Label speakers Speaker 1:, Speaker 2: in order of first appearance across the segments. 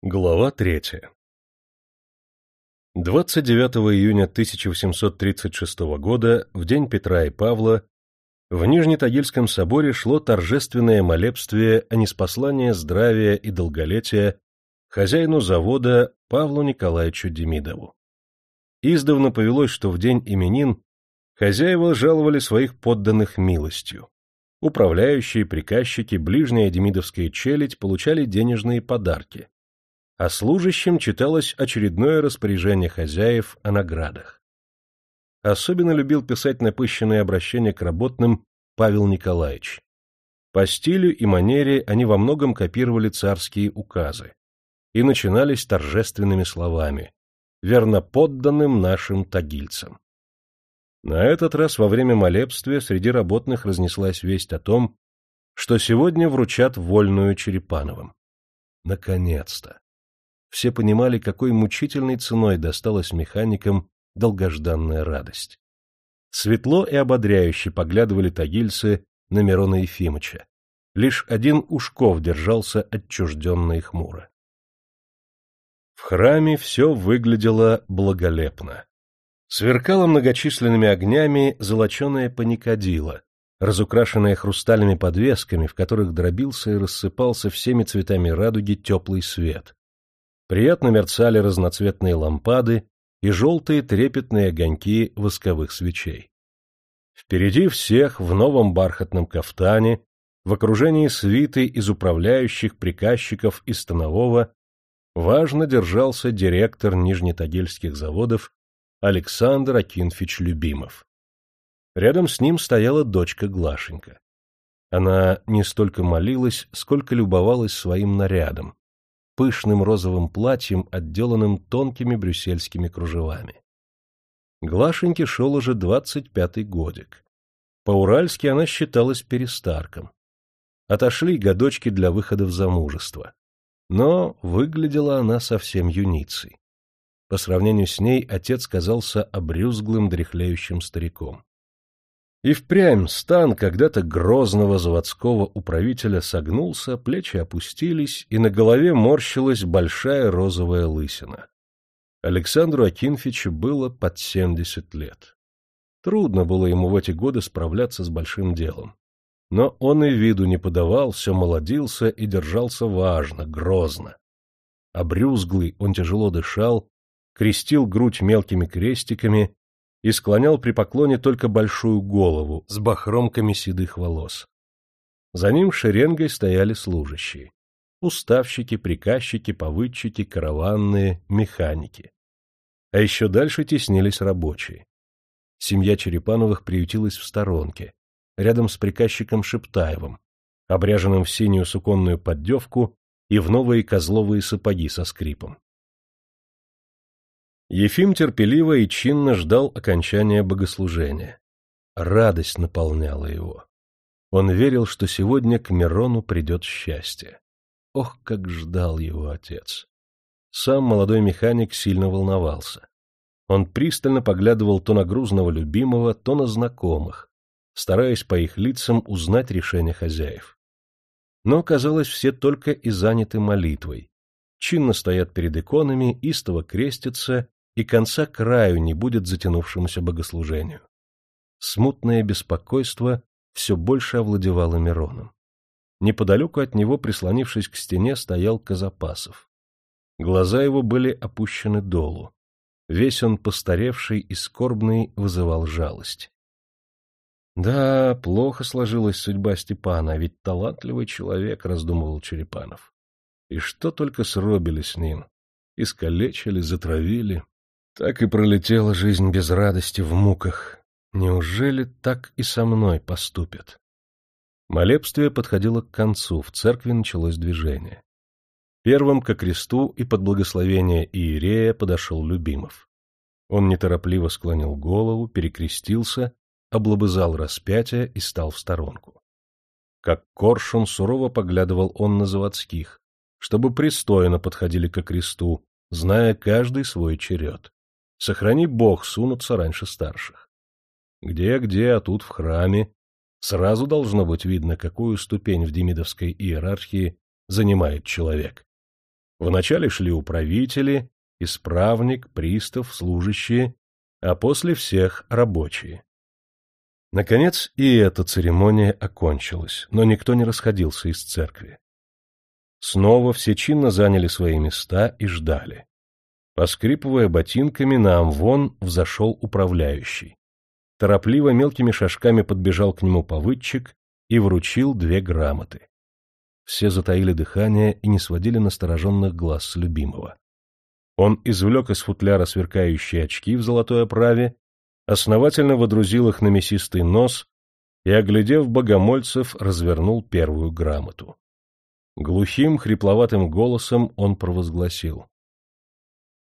Speaker 1: Глава третья 29 июня 1836 года, в день Петра и Павла, в Нижнетагильском соборе шло торжественное молебствие о неспослании здравия и долголетия хозяину завода Павлу Николаевичу Демидову. Издавна повелось, что в день именин хозяева жаловали своих подданных милостью. Управляющие, приказчики, ближняя демидовская челядь получали денежные подарки а служащим читалось очередное распоряжение хозяев о наградах. Особенно любил писать напыщенные обращения к работным Павел Николаевич. По стилю и манере они во многом копировали царские указы и начинались торжественными словами «Верно подданным нашим тагильцам». На этот раз во время молебствия среди работных разнеслась весть о том, что сегодня вручат вольную Черепановым. Наконец-то! Все понимали, какой мучительной ценой досталась механикам долгожданная радость. Светло и ободряюще поглядывали тагильцы на Мирона Ефимыча. Лишь один Ушков держался отчужденно и хмуро. В храме все выглядело благолепно. Сверкало многочисленными огнями золоченое паникадило, разукрашенное хрустальными подвесками, в которых дробился и рассыпался всеми цветами радуги теплый свет, Приятно мерцали разноцветные лампады и желтые трепетные огоньки восковых свечей. Впереди всех в новом бархатном кафтане, в окружении свиты из управляющих, приказчиков и станового, важно держался директор Нижнетагильских заводов Александр Акинфич Любимов. Рядом с ним стояла дочка Глашенька. Она не столько молилась, сколько любовалась своим нарядом, пышным розовым платьем, отделанным тонкими брюссельскими кружевами. Глашеньке шел уже двадцать пятый годик. По-уральски она считалась перестарком. Отошли годочки для выхода в замужество. Но выглядела она совсем юницей. По сравнению с ней отец казался обрюзглым, дряхлеющим стариком. И впрямь стан когда-то грозного заводского управителя согнулся, плечи опустились, и на голове морщилась большая розовая лысина. Александру Акинфичу было под семьдесят лет. Трудно было ему в эти годы справляться с большим делом. Но он и виду не подавал, все молодился и держался важно, грозно. Обрюзглый он тяжело дышал, крестил грудь мелкими крестиками и склонял при поклоне только большую голову с бахромками седых волос. За ним шеренгой стояли служащие. Уставщики, приказчики, повыдчики, караванные, механики. А еще дальше теснились рабочие. Семья Черепановых приютилась в сторонке, рядом с приказчиком Шептаевым, обряженным в синюю суконную поддевку и в новые козловые сапоги со скрипом. Ефим терпеливо и чинно ждал окончания богослужения. Радость наполняла его. Он верил, что сегодня к Мирону придет счастье. Ох, как ждал его отец! Сам молодой механик сильно волновался. Он пристально поглядывал то на грузного любимого, то на знакомых, стараясь по их лицам узнать решение хозяев. Но, казалось, все только и заняты молитвой. Чинно стоят перед иконами, истово крестятся и конца краю не будет затянувшемуся богослужению. Смутное беспокойство все больше овладевало Мироном. Неподалеку от него, прислонившись к стене, стоял Казапасов. Глаза его были опущены долу. Весь он, постаревший и скорбный, вызывал жалость. Да, плохо сложилась судьба Степана, ведь талантливый человек, — раздумывал Черепанов. И что только сробили с ним. Искалечили, затравили. Так и пролетела жизнь без радости в муках. Неужели так и со мной поступят? Молебствие подходило к концу, в церкви началось движение. Первым ко кресту и под благословение Иерея подошел Любимов. Он неторопливо склонил голову, перекрестился, облобызал распятие и стал в сторонку. Как коршун сурово поглядывал он на заводских, чтобы пристойно подходили ко кресту, зная каждый свой черед. Сохрани бог сунуться раньше старших. Где-где, а тут в храме сразу должно быть видно, какую ступень в демидовской иерархии занимает человек. Вначале шли управители, исправник, пристав, служащие, а после всех рабочие. Наконец и эта церемония окончилась, но никто не расходился из церкви. Снова все чинно заняли свои места и ждали. Поскрипывая ботинками, на амвон взошел управляющий. Торопливо мелкими шажками подбежал к нему повыдчик и вручил две грамоты. Все затаили дыхание и не сводили настороженных глаз любимого. Он извлек из футляра сверкающие очки в золотой оправе, основательно водрузил их на мясистый нос и, оглядев богомольцев, развернул первую грамоту. Глухим, хрипловатым голосом он провозгласил.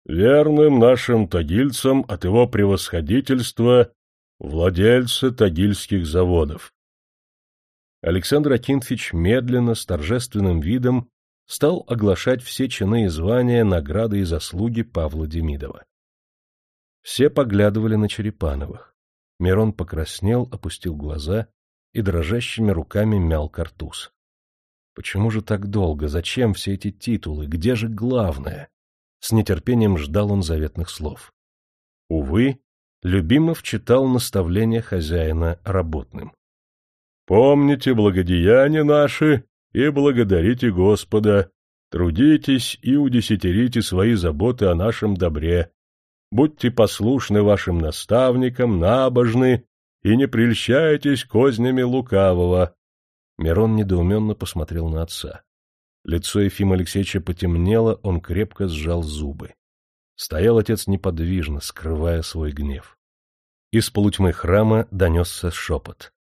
Speaker 1: «Верным нашим тагильцам от его превосходительства владельцы тагильских заводов». Александр Акинфич медленно, с торжественным видом стал оглашать все чины и звания, награды и заслуги Павла Демидова. Все поглядывали на Черепановых. Мирон покраснел, опустил глаза и дрожащими руками мял картуз. Почему же так долго? Зачем все эти титулы? Где же главное? С нетерпением ждал он заветных слов. Увы, Любимов читал наставления хозяина работным. «Помните благодеяния наши и благодарите Господа, трудитесь и удесятерите свои заботы о нашем добре, будьте послушны вашим наставникам, набожны и не прельщайтесь кознями лукавого, Мирон недоуменно посмотрел на отца. Лицо Ефима Алексеевича потемнело, он крепко сжал зубы. Стоял отец неподвижно, скрывая свой гнев. Из полутьмы храма донесся шепот.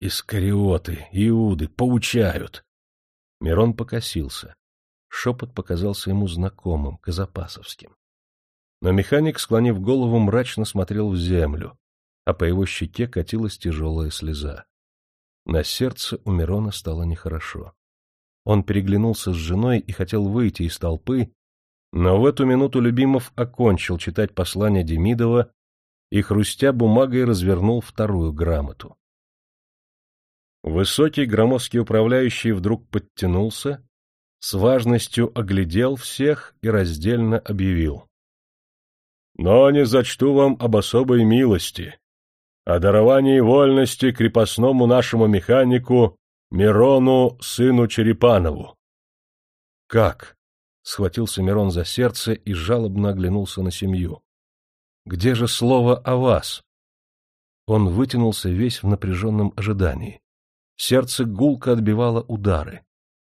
Speaker 1: «Искариоты, Иуды, поучают!» Мирон покосился. Шепот показался ему знакомым, казапасовским. Но механик, склонив голову, мрачно смотрел в землю, а по его щеке катилась тяжелая слеза. На сердце у Мирона стало нехорошо. Он переглянулся с женой и хотел выйти из толпы, но в эту минуту Любимов окончил читать послание Демидова и, хрустя бумагой, развернул вторую грамоту. Высокий громоздкий управляющий вдруг подтянулся, с важностью оглядел всех и раздельно объявил. — Но не зачту вам об особой милости о даровании вольности крепостному нашему механику Мирону, сыну Черепанову. — Как? — схватился Мирон за сердце и жалобно оглянулся на семью. — Где же слово о вас? Он вытянулся весь в напряженном ожидании. Сердце гулко отбивало удары.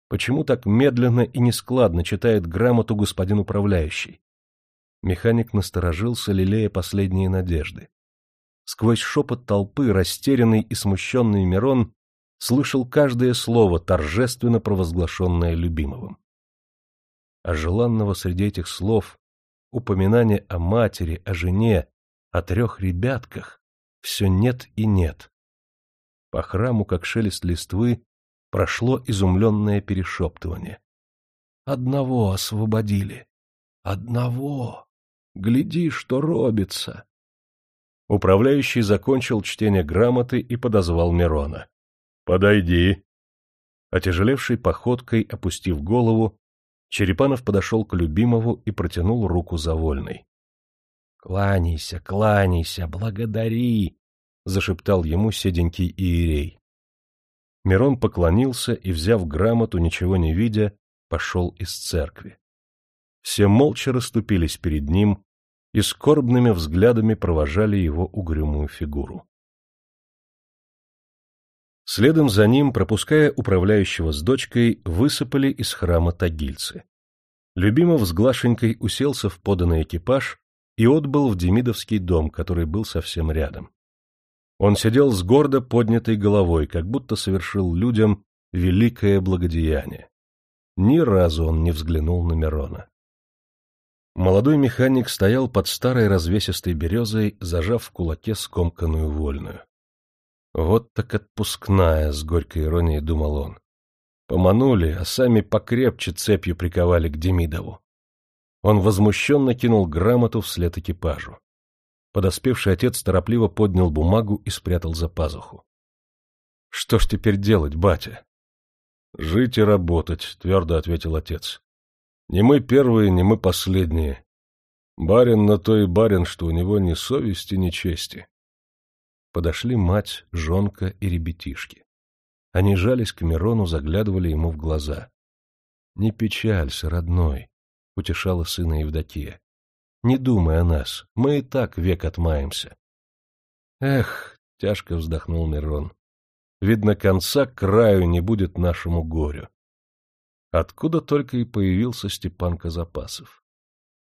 Speaker 1: Почему так медленно и нескладно читает грамоту господин управляющий? Механик насторожился, лелея последние надежды. Сквозь шепот толпы, растерянный и смущенный Мирон слышал каждое слово, торжественно провозглашенное любимовым. А желанного среди этих слов упоминание о матери, о жене, о трех ребятках все нет и нет. По храму, как шелест листвы, прошло изумленное перешептывание. Одного освободили. Одного. Гляди, что робится. Управляющий закончил чтение грамоты и подозвал Мирона. — Подойди. Отяжелевшей походкой, опустив голову, Черепанов подошел к любимому и протянул руку за вольной. — Кланяйся, кланяйся, благодари! — зашептал ему седенький иерей. Мирон поклонился и, взяв грамоту, ничего не видя, пошел из церкви. Все молча расступились перед ним, и скорбными взглядами провожали его угрюмую фигуру. Следом за ним, пропуская управляющего с дочкой, высыпали из храма тагильцы. Любимов с Глашенькой уселся в поданный экипаж и отбыл в Демидовский дом, который был совсем рядом. Он сидел с гордо поднятой головой, как будто совершил людям великое благодеяние. Ни разу он не взглянул на Мирона. Молодой механик стоял под старой развесистой березой, зажав в кулаке скомканную вольную. Вот так отпускная, с горькой иронией думал он. Поманули, а сами покрепче цепью приковали к Демидову. Он возмущенно кинул грамоту вслед экипажу. Подоспевший отец торопливо поднял бумагу и спрятал за пазуху. — Что ж теперь делать, батя? — Жить и работать, — твердо ответил отец. Не мы первые, не мы последние. Барин на то и барин, что у него ни совести, ни чести. Подошли мать, жонка и ребятишки. Они жались к Мирону, заглядывали ему в глаза. — Не печалься, родной, — утешала сына Евдокия. — Не думай о нас, мы и так век отмаемся. — Эх, — тяжко вздохнул Мирон, — видно, конца краю не будет нашему горю. Откуда только и появился Степан Казапасов.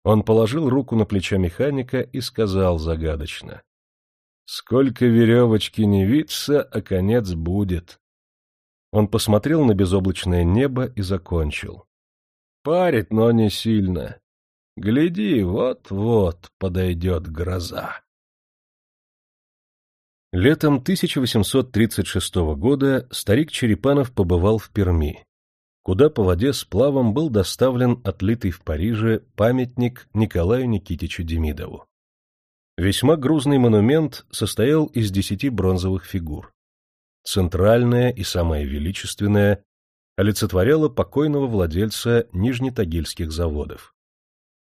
Speaker 1: Он положил руку на плечо механика и сказал загадочно. — Сколько веревочки не виться, а конец будет. Он посмотрел на безоблачное небо и закончил. — Парит, но не сильно. Гляди, вот-вот подойдет гроза. Летом 1836 года старик Черепанов побывал в Перми куда по воде с плавом был доставлен отлитый в Париже памятник Николаю Никитичу Демидову. Весьма грузный монумент состоял из десяти бронзовых фигур. Центральная и самая величественная олицетворяла покойного владельца Нижнетагильских заводов.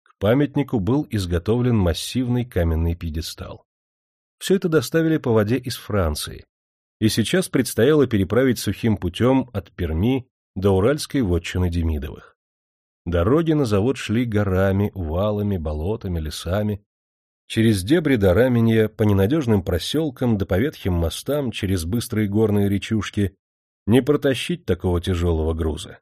Speaker 1: К памятнику был изготовлен массивный каменный пьедестал. Все это доставили по воде из Франции, и сейчас предстояло переправить сухим путем от Перми до уральской вотчины Демидовых. Дороги на завод шли горами, увалами, болотами, лесами. Через дебри до раменья, по ненадежным проселкам, да по ветхим мостам, через быстрые горные речушки не протащить такого тяжелого груза.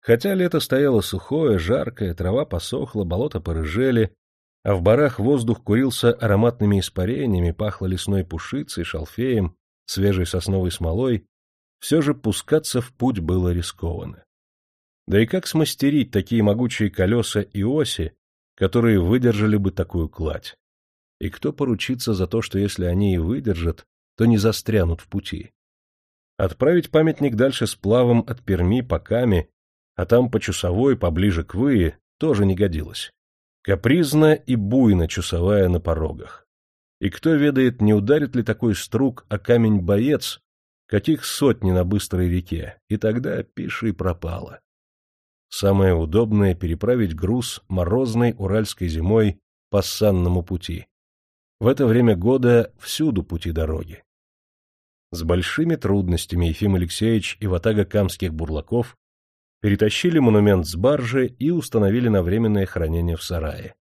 Speaker 1: Хотя лето стояло сухое, жаркое, трава посохла, болота порыжели, а в барах воздух курился ароматными испарениями, пахло лесной пушицей, шалфеем, свежей сосновой смолой, все же пускаться в путь было рискованно. Да и как смастерить такие могучие колеса и оси, которые выдержали бы такую кладь? И кто поручится за то, что если они и выдержат, то не застрянут в пути? Отправить памятник дальше с плавом от Перми по Каме, а там по Чусовой, поближе к Вые, тоже не годилось. Капризно и буйно чусовая на порогах. И кто ведает, не ударит ли такой струк о камень боец, каких сотни на быстрой реке, и тогда пиши пропало. Самое удобное — переправить груз морозной уральской зимой по санному пути. В это время года всюду пути дороги. С большими трудностями Ефим Алексеевич и ватага камских бурлаков перетащили монумент с баржи и установили на временное хранение в сарае.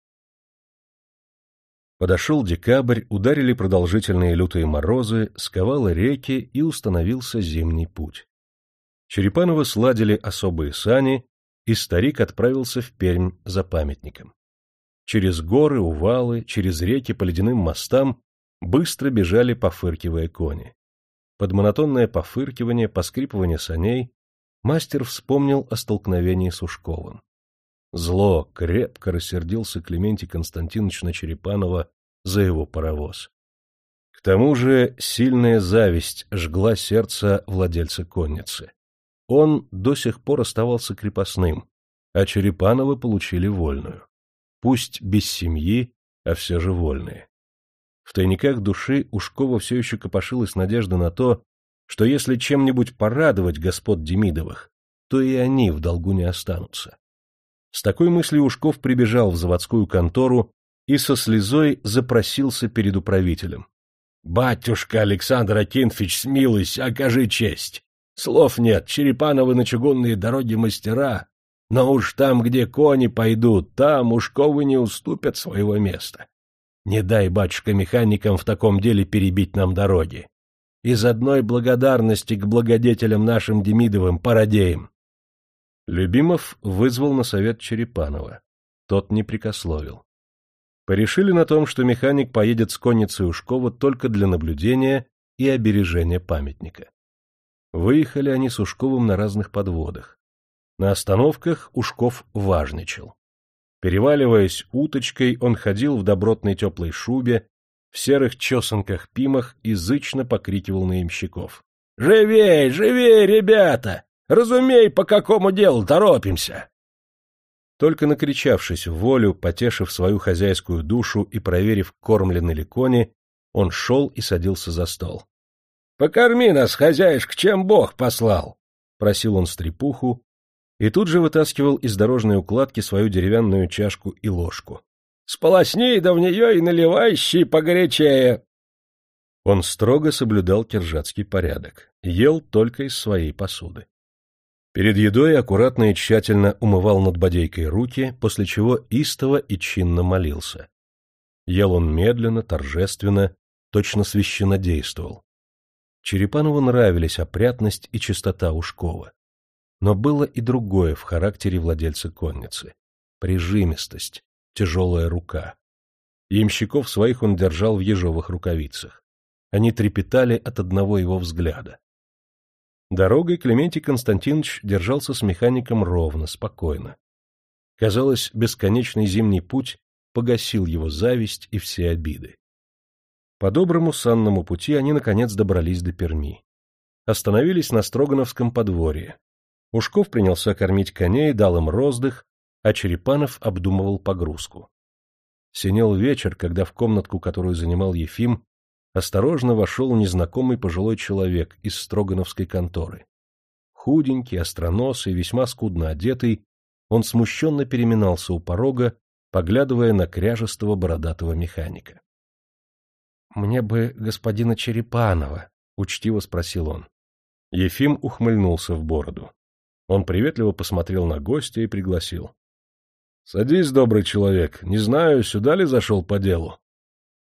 Speaker 1: Подошел декабрь, ударили продолжительные лютые морозы, сковало реки и установился зимний путь. Черепановы сладили особые сани, и старик отправился в Пермь за памятником. Через горы, увалы, через реки по ледяным мостам быстро бежали, пофыркивая кони. Под монотонное пофыркивание, поскрипывание саней мастер вспомнил о столкновении с Ушковым. Зло крепко рассердился Клементий Константинович на Черепанова за его паровоз. К тому же сильная зависть жгла сердце владельца конницы. Он до сих пор оставался крепостным, а Черепановы получили вольную. Пусть без семьи, а все же вольные. В тайниках души Ушкова все еще копошилась надежда на то, что если чем-нибудь порадовать господ Демидовых, то и они в долгу не останутся. С такой мыслью Ушков прибежал в заводскую контору и со слезой запросился перед управителем. — Батюшка Александр Акинфич, смилуйся, окажи честь. Слов нет, Черепановы на чугунные дороги мастера, но уж там, где кони пойдут, там Ушковы не уступят своего места. Не дай, батюшка, механикам в таком деле перебить нам дороги. Из одной благодарности к благодетелям нашим Демидовым породеем. Любимов вызвал на совет Черепанова. Тот не прикословил. Порешили на том, что механик поедет с конницей Ушкова только для наблюдения и обережения памятника. Выехали они с Ушковым на разных подводах. На остановках Ушков важничал. Переваливаясь уточкой, он ходил в добротной теплой шубе, в серых чесанках-пимах и зычно покрикивал на имщиков. — Живей, живей, ребята! Разумей, по какому делу торопимся. Только накричавшись в волю, потешив свою хозяйскую душу и проверив, кормлены ли кони, он шел и садился за стол. — Покорми нас, хозяюшка, чем Бог послал! — просил он стрепуху, и тут же вытаскивал из дорожной укладки свою деревянную чашку и ложку.
Speaker 2: — Сполосни да в нее и наливающий погорячее!
Speaker 1: Он строго соблюдал киржатский порядок, ел только из своей посуды. Перед едой аккуратно и тщательно умывал над бодейкой руки, после чего истово и чинно молился. Ел он медленно, торжественно, точно священно действовал. Черепанову нравились опрятность и чистота Ушкова. Но было и другое в характере владельца конницы — прижимистость, тяжелая рука. Ямщиков своих он держал в ежовых рукавицах. Они трепетали от одного его взгляда. Дорогой Клементий Константинович держался с механиком ровно, спокойно. Казалось, бесконечный зимний путь погасил его зависть и все обиды. По доброму санному пути они, наконец, добрались до Перми. Остановились на Строгановском подворье. Ушков принялся кормить коней, дал им роздых, а Черепанов обдумывал погрузку. Синел вечер, когда в комнатку, которую занимал Ефим, осторожно вошел незнакомый пожилой человек из Строгановской конторы. Худенький, остроносый, весьма скудно одетый, он смущенно переминался у порога, поглядывая на кряжестого бородатого механика. — Мне бы господина Черепанова, — учтиво спросил он. Ефим ухмыльнулся в бороду. Он приветливо посмотрел на гостя и пригласил. — Садись, добрый человек, не знаю, сюда ли зашел по делу.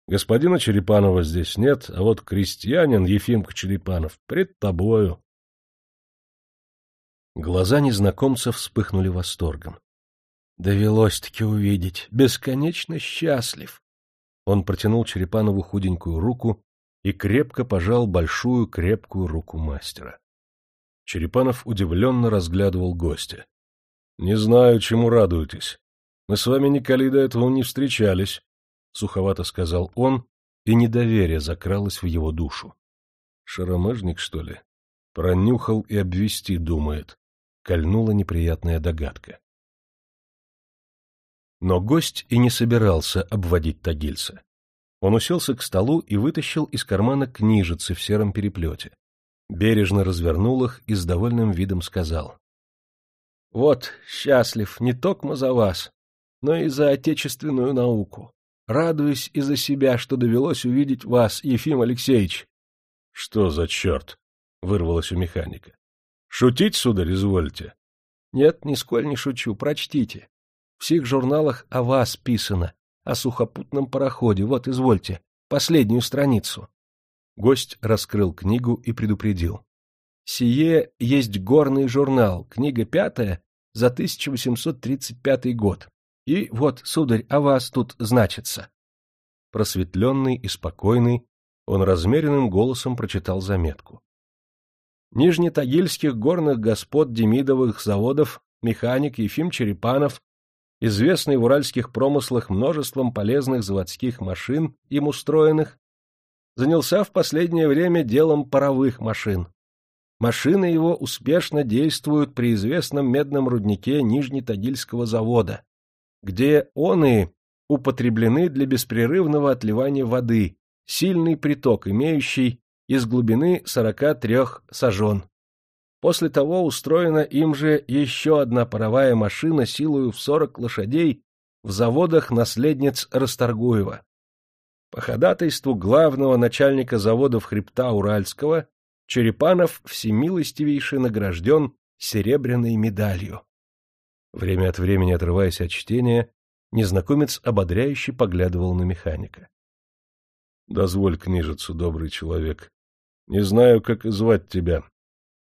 Speaker 1: Господина Черепанова здесь нет, а вот крестьянин Ефимка Черепанов пред тобою. Глаза незнакомца вспыхнули восторгом. Довелось-таки увидеть. Бесконечно счастлив. Он протянул Черепанову худенькую руку и крепко пожал большую крепкую руку мастера. Черепанов удивленно разглядывал гостя. — Не знаю, чему радуетесь. Мы с вами николи до этого не встречались. — суховато сказал он, и недоверие закралось в его душу. Шаромыжник, что ли? Пронюхал и обвести думает. Кольнула неприятная догадка. Но гость и не собирался обводить Тагильца. Он уселся к столу и вытащил из кармана книжицы в сером переплете. Бережно развернул их и с довольным видом сказал. — Вот, счастлив не только за вас, но и за отечественную науку. Радуюсь и за себя, что довелось увидеть вас, Ефим Алексеевич. — Что за черт? — вырвалось у механика. — Шутить, сударь, извольте? — Нет, нисколь не шучу, прочтите. В всех журналах о вас писано, о сухопутном пароходе. Вот, извольте, последнюю страницу. Гость раскрыл книгу и предупредил. Сие есть горный журнал, книга пятая за 1835 год. И вот, сударь, о вас тут значится. Просветленный и спокойный, он размеренным голосом прочитал заметку. Нижнетагильских горных господ Демидовых заводов механик Ефим Черепанов, известный в уральских промыслах множеством полезных заводских машин, им устроенных, занялся в последнее время делом паровых машин. Машины его успешно действуют при известном медном руднике Нижнетагильского завода где оны употреблены для беспрерывного отливания воды, сильный приток, имеющий из глубины 43 сажен. После того устроена им же еще одна паровая машина силою в 40 лошадей в заводах наследниц Расторгуева. По ходатайству главного начальника заводов хребта Уральского Черепанов всемилостивейше награжден серебряной медалью. Время от времени отрываясь от чтения, незнакомец ободряюще поглядывал на механика. — Дозволь книжицу, добрый человек. Не знаю, как звать тебя.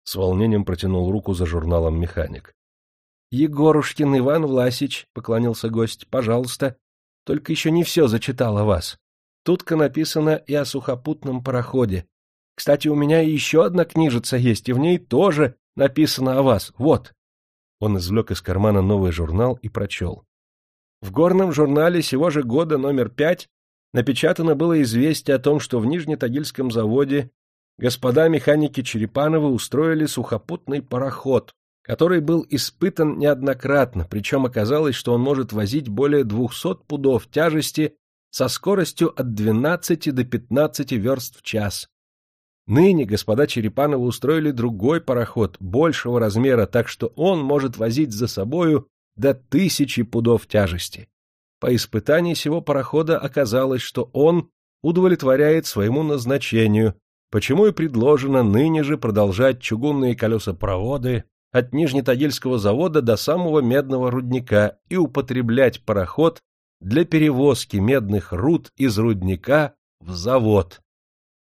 Speaker 1: С волнением протянул руку за журналом механик. — Егорушкин Иван Власич, — поклонился гость, — пожалуйста. Только еще не все зачитал о вас. Тутка написано и о сухопутном пароходе. Кстати, у меня еще одна книжица есть, и в ней тоже написано о вас. Вот. Он извлек из кармана новый журнал и прочел. В горном журнале сего же года номер пять напечатано было известие о том, что в Нижнетагильском заводе господа механики Черепановы устроили сухопутный пароход, который был испытан неоднократно, причем оказалось, что он может возить более 200 пудов тяжести со скоростью от 12 до 15 верст в час.
Speaker 2: Ныне господа Черепановы устроили другой пароход, большего размера, так что он может возить за собою до тысячи пудов тяжести. По испытании сего парохода оказалось, что он удовлетворяет своему назначению, почему и предложено ныне же продолжать чугунные колесопроводы от Нижнетагильского завода до самого медного рудника и употреблять пароход для перевозки медных руд из рудника в завод.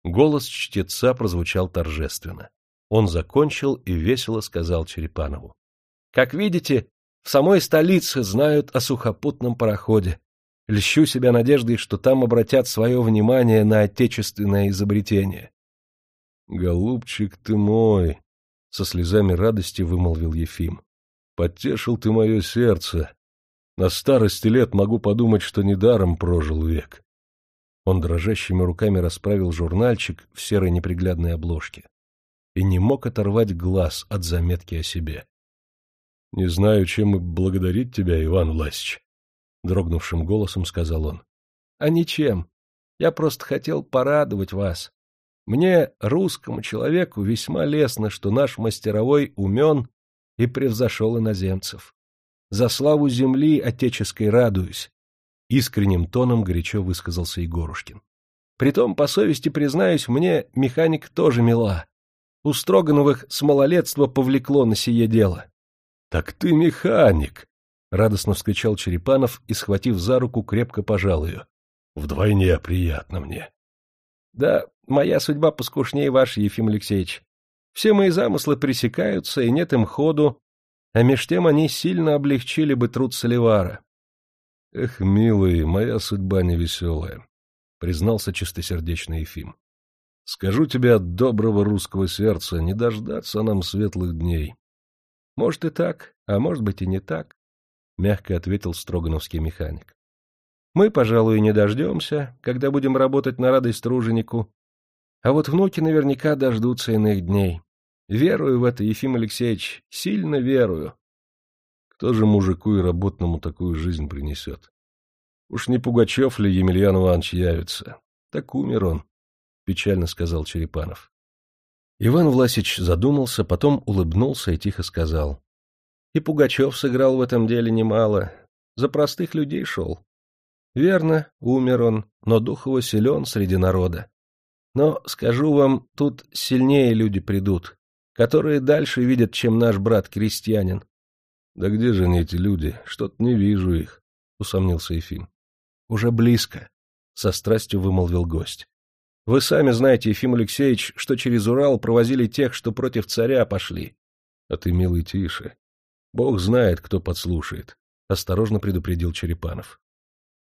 Speaker 2: Голос чтеца прозвучал торжественно. Он закончил и весело сказал Черепанову. — Как видите, в самой столице знают о сухопутном пароходе. Льщу себя надеждой, что там обратят свое внимание на отечественное изобретение.
Speaker 1: — Голубчик ты мой! — со слезами радости вымолвил Ефим. — Потешил ты мое сердце. На старости лет могу подумать, что недаром прожил век. Он дрожащими руками расправил журнальчик в серой неприглядной обложке и не мог оторвать глаз от заметки о себе. — Не знаю, чем и благодарить тебя, Иван Власич, — дрогнувшим голосом сказал он.
Speaker 2: — А ничем. Я просто хотел порадовать вас. Мне, русскому человеку, весьма лестно, что наш мастеровой умен и превзошел иноземцев. За славу земли отеческой радуюсь. Искренним тоном горячо высказался Егорушкин. Притом, по совести признаюсь, мне механик тоже мила. У Строгановых с малолетства повлекло на сие дело.
Speaker 1: — Так ты механик! — радостно вскричал Черепанов и, схватив за руку, крепко пожал ее. — Вдвойне приятно мне.
Speaker 2: Да, моя судьба поскушнее вашей, Ефим Алексеевич. Все мои замыслы пресекаются, и нет им ходу, а меж тем они сильно облегчили бы труд Соливара.
Speaker 1: — Эх, милый, моя судьба невеселая, — признался чистосердечный Ефим. — Скажу тебе от доброго русского сердца, не дождаться нам светлых дней.
Speaker 2: — Может и так, а может быть и не так, — мягко ответил строгановский механик. Мы, пожалуй, не дождемся, когда будем работать на радость труженику. А вот внуки наверняка дождутся иных дней. Верую в это, Ефим Алексеевич, сильно верую.
Speaker 1: Кто же мужику и работному такую жизнь принесет? Уж не Пугачев ли Емельян Иванович явится? Так умер он, — печально сказал Черепанов. Иван Власич задумался, потом улыбнулся и тихо сказал.
Speaker 2: И Пугачев сыграл в этом деле немало. За простых людей шел. Верно, умер он, но дух его силен среди народа. Но, скажу вам, тут сильнее люди придут, которые дальше видят, чем наш брат-крестьянин.
Speaker 1: — Да где же они, эти люди? Что-то не вижу их, — усомнился Ефим.
Speaker 2: — Уже близко, — со страстью вымолвил гость. — Вы сами знаете, Ефим Алексеевич, что через Урал провозили тех, что против царя пошли.
Speaker 1: — А ты, милый, тише. Бог знает, кто подслушает, — осторожно предупредил Черепанов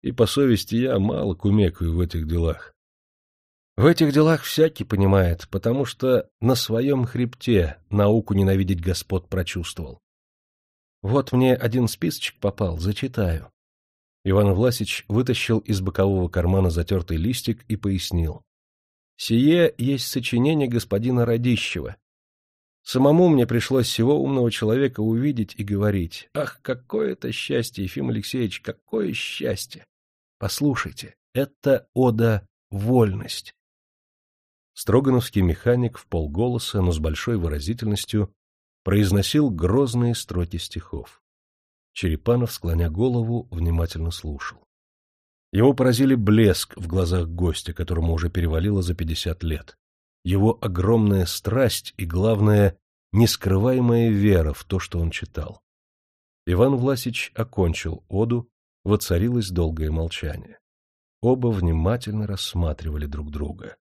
Speaker 1: и по совести я мало кумекаю в этих делах.
Speaker 2: В этих делах всякий понимает, потому что на своем хребте науку ненавидеть господ прочувствовал. Вот мне один списочек попал, зачитаю.
Speaker 1: Иван Власич вытащил из бокового кармана затертый листик и пояснил.
Speaker 2: Сие есть сочинение господина Радищева. Самому мне пришлось всего умного человека увидеть и говорить. Ах, какое это счастье, Ефим Алексеевич, какое счастье! Послушайте, это ода «Вольность».
Speaker 1: Строгановский механик в полголоса, но с большой выразительностью, произносил грозные строки стихов. Черепанов, склоня голову, внимательно слушал. Его поразили блеск в глазах гостя, которому уже перевалило за пятьдесят лет, его огромная страсть и, главное, нескрываемая вера в то, что он читал. Иван Власич окончил оду, Воцарилось долгое молчание. Оба внимательно рассматривали друг друга. —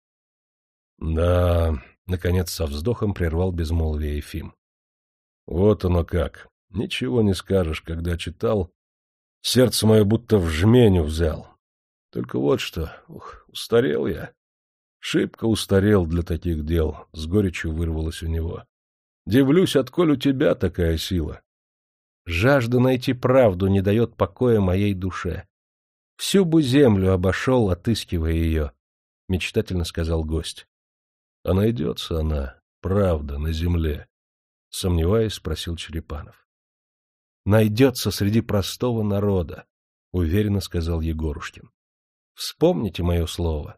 Speaker 1: Да, — наконец со вздохом прервал безмолвие Ефим. — Вот оно как. Ничего не скажешь, когда читал. Сердце мое будто в жменю взял. Только вот что, ух, устарел я. Шибко устарел для таких дел, — с горечью вырвалось у него. Дивлюсь, отколь у тебя такая сила.
Speaker 2: Жажда найти правду не дает покоя моей душе. Всю бы землю обошел, отыскивая ее, — мечтательно сказал гость.
Speaker 1: — А найдется она, правда, на земле? — сомневаясь, спросил Черепанов.
Speaker 2: — Найдется среди простого народа, — уверенно сказал Егорушкин. — Вспомните мое слово.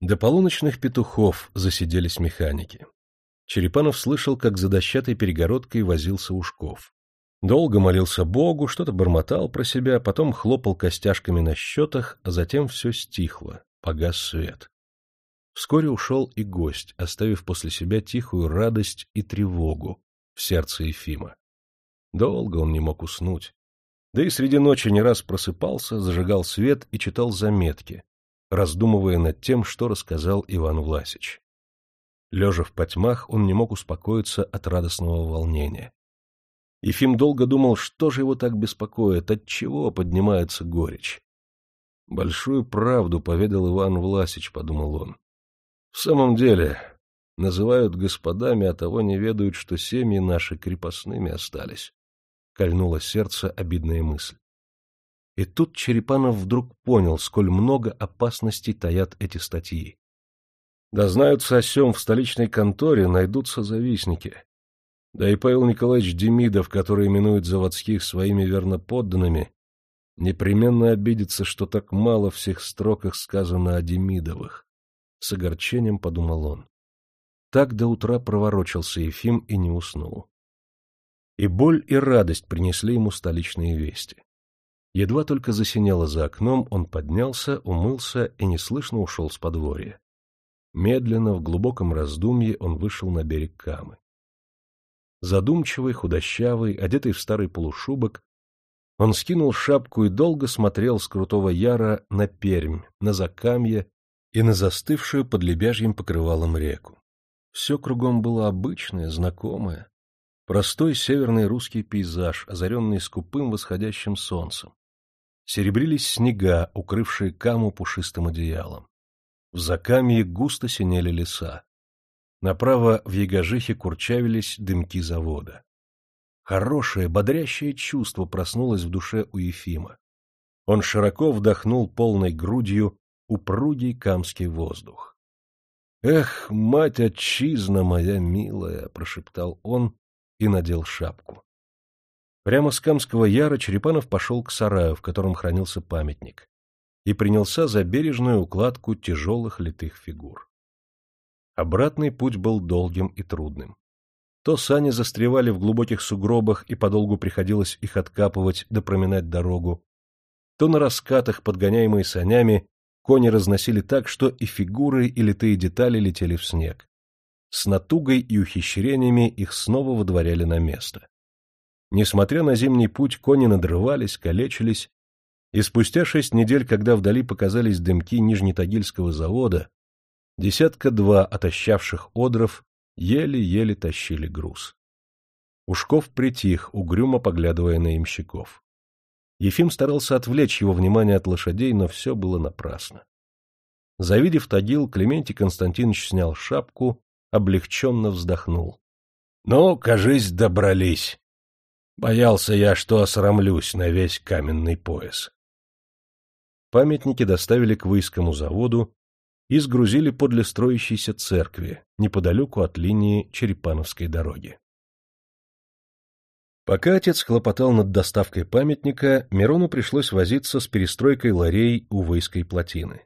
Speaker 1: До полуночных петухов засиделись механики. Черепанов слышал, как за дощатой перегородкой возился Ушков. Долго молился Богу, что-то бормотал про себя, потом хлопал костяшками на счетах, а затем все стихло, погас свет. Вскоре ушел и гость, оставив после себя тихую радость и тревогу в сердце Ефима. Долго он не мог уснуть. Да и среди ночи не раз просыпался, зажигал свет и читал заметки, раздумывая над тем, что рассказал Иван Власич. Лежа в потьмах, он не мог успокоиться от радостного волнения. Ефим долго думал, что же его так беспокоит, от чего поднимается горечь. «Большую правду поведал Иван Власич», — подумал он. «В самом деле, называют господами, а того не ведают, что семьи наши крепостными остались». Кольнуло сердце обидная мысль. И тут Черепанов вдруг понял, сколь много опасностей таят эти статьи. Да знаются о сём в столичной конторе, найдутся завистники. Да и Павел Николаевич Демидов, который именует заводских своими верноподданными, непременно обидится, что так мало всех строках сказано о Демидовых. С огорчением подумал он. Так до утра проворочился Ефим и не уснул. И боль, и радость принесли ему столичные вести. Едва только засинело за окном, он поднялся, умылся и неслышно ушел с подворья. Медленно, в глубоком раздумье, он вышел на берег Камы. Задумчивый, худощавый, одетый в старый полушубок, он скинул шапку и долго смотрел с крутого яра на Пермь, на Закамье и на застывшую под лебяжьим покрывалом реку. Все кругом было обычное, знакомое. Простой северный русский пейзаж, озаренный скупым восходящим солнцем. Серебрились снега, укрывшие Каму пушистым одеялом. В Закамье густо синели леса. Направо в Ягожихе курчавились дымки завода. Хорошее, бодрящее чувство проснулось в душе у Ефима. Он широко вдохнул полной грудью упругий камский воздух. «Эх, мать отчизна моя милая!» — прошептал он и надел шапку. Прямо с Камского яра Черепанов пошел к сараю, в котором хранился памятник и принялся за бережную укладку тяжелых литых фигур. Обратный путь был долгим и трудным. То сани застревали в глубоких сугробах, и подолгу приходилось их откапывать да проминать дорогу, то на раскатах, подгоняемые санями, кони разносили так, что и фигуры, и литые детали летели в снег. С натугой и ухищрениями их снова выдворяли на место. Несмотря на зимний путь, кони надрывались, калечились и спустя шесть недель, когда вдали показались дымки Нижнетагильского завода, десятка-два отощавших одров еле-еле тащили груз. Ушков притих, угрюмо поглядывая на имщиков. Ефим старался отвлечь его внимание от лошадей, но все было напрасно. Завидев Тагил, Клементий Константинович снял шапку, облегченно вздохнул. — Ну, кажись, добрались. Боялся я, что осрамлюсь на весь каменный пояс памятники доставили к Выйскому заводу и сгрузили подле строящейся церкви, неподалеку от линии Черепановской дороги. Пока отец хлопотал над доставкой памятника, Мирону пришлось возиться с перестройкой ларей у Выйской плотины.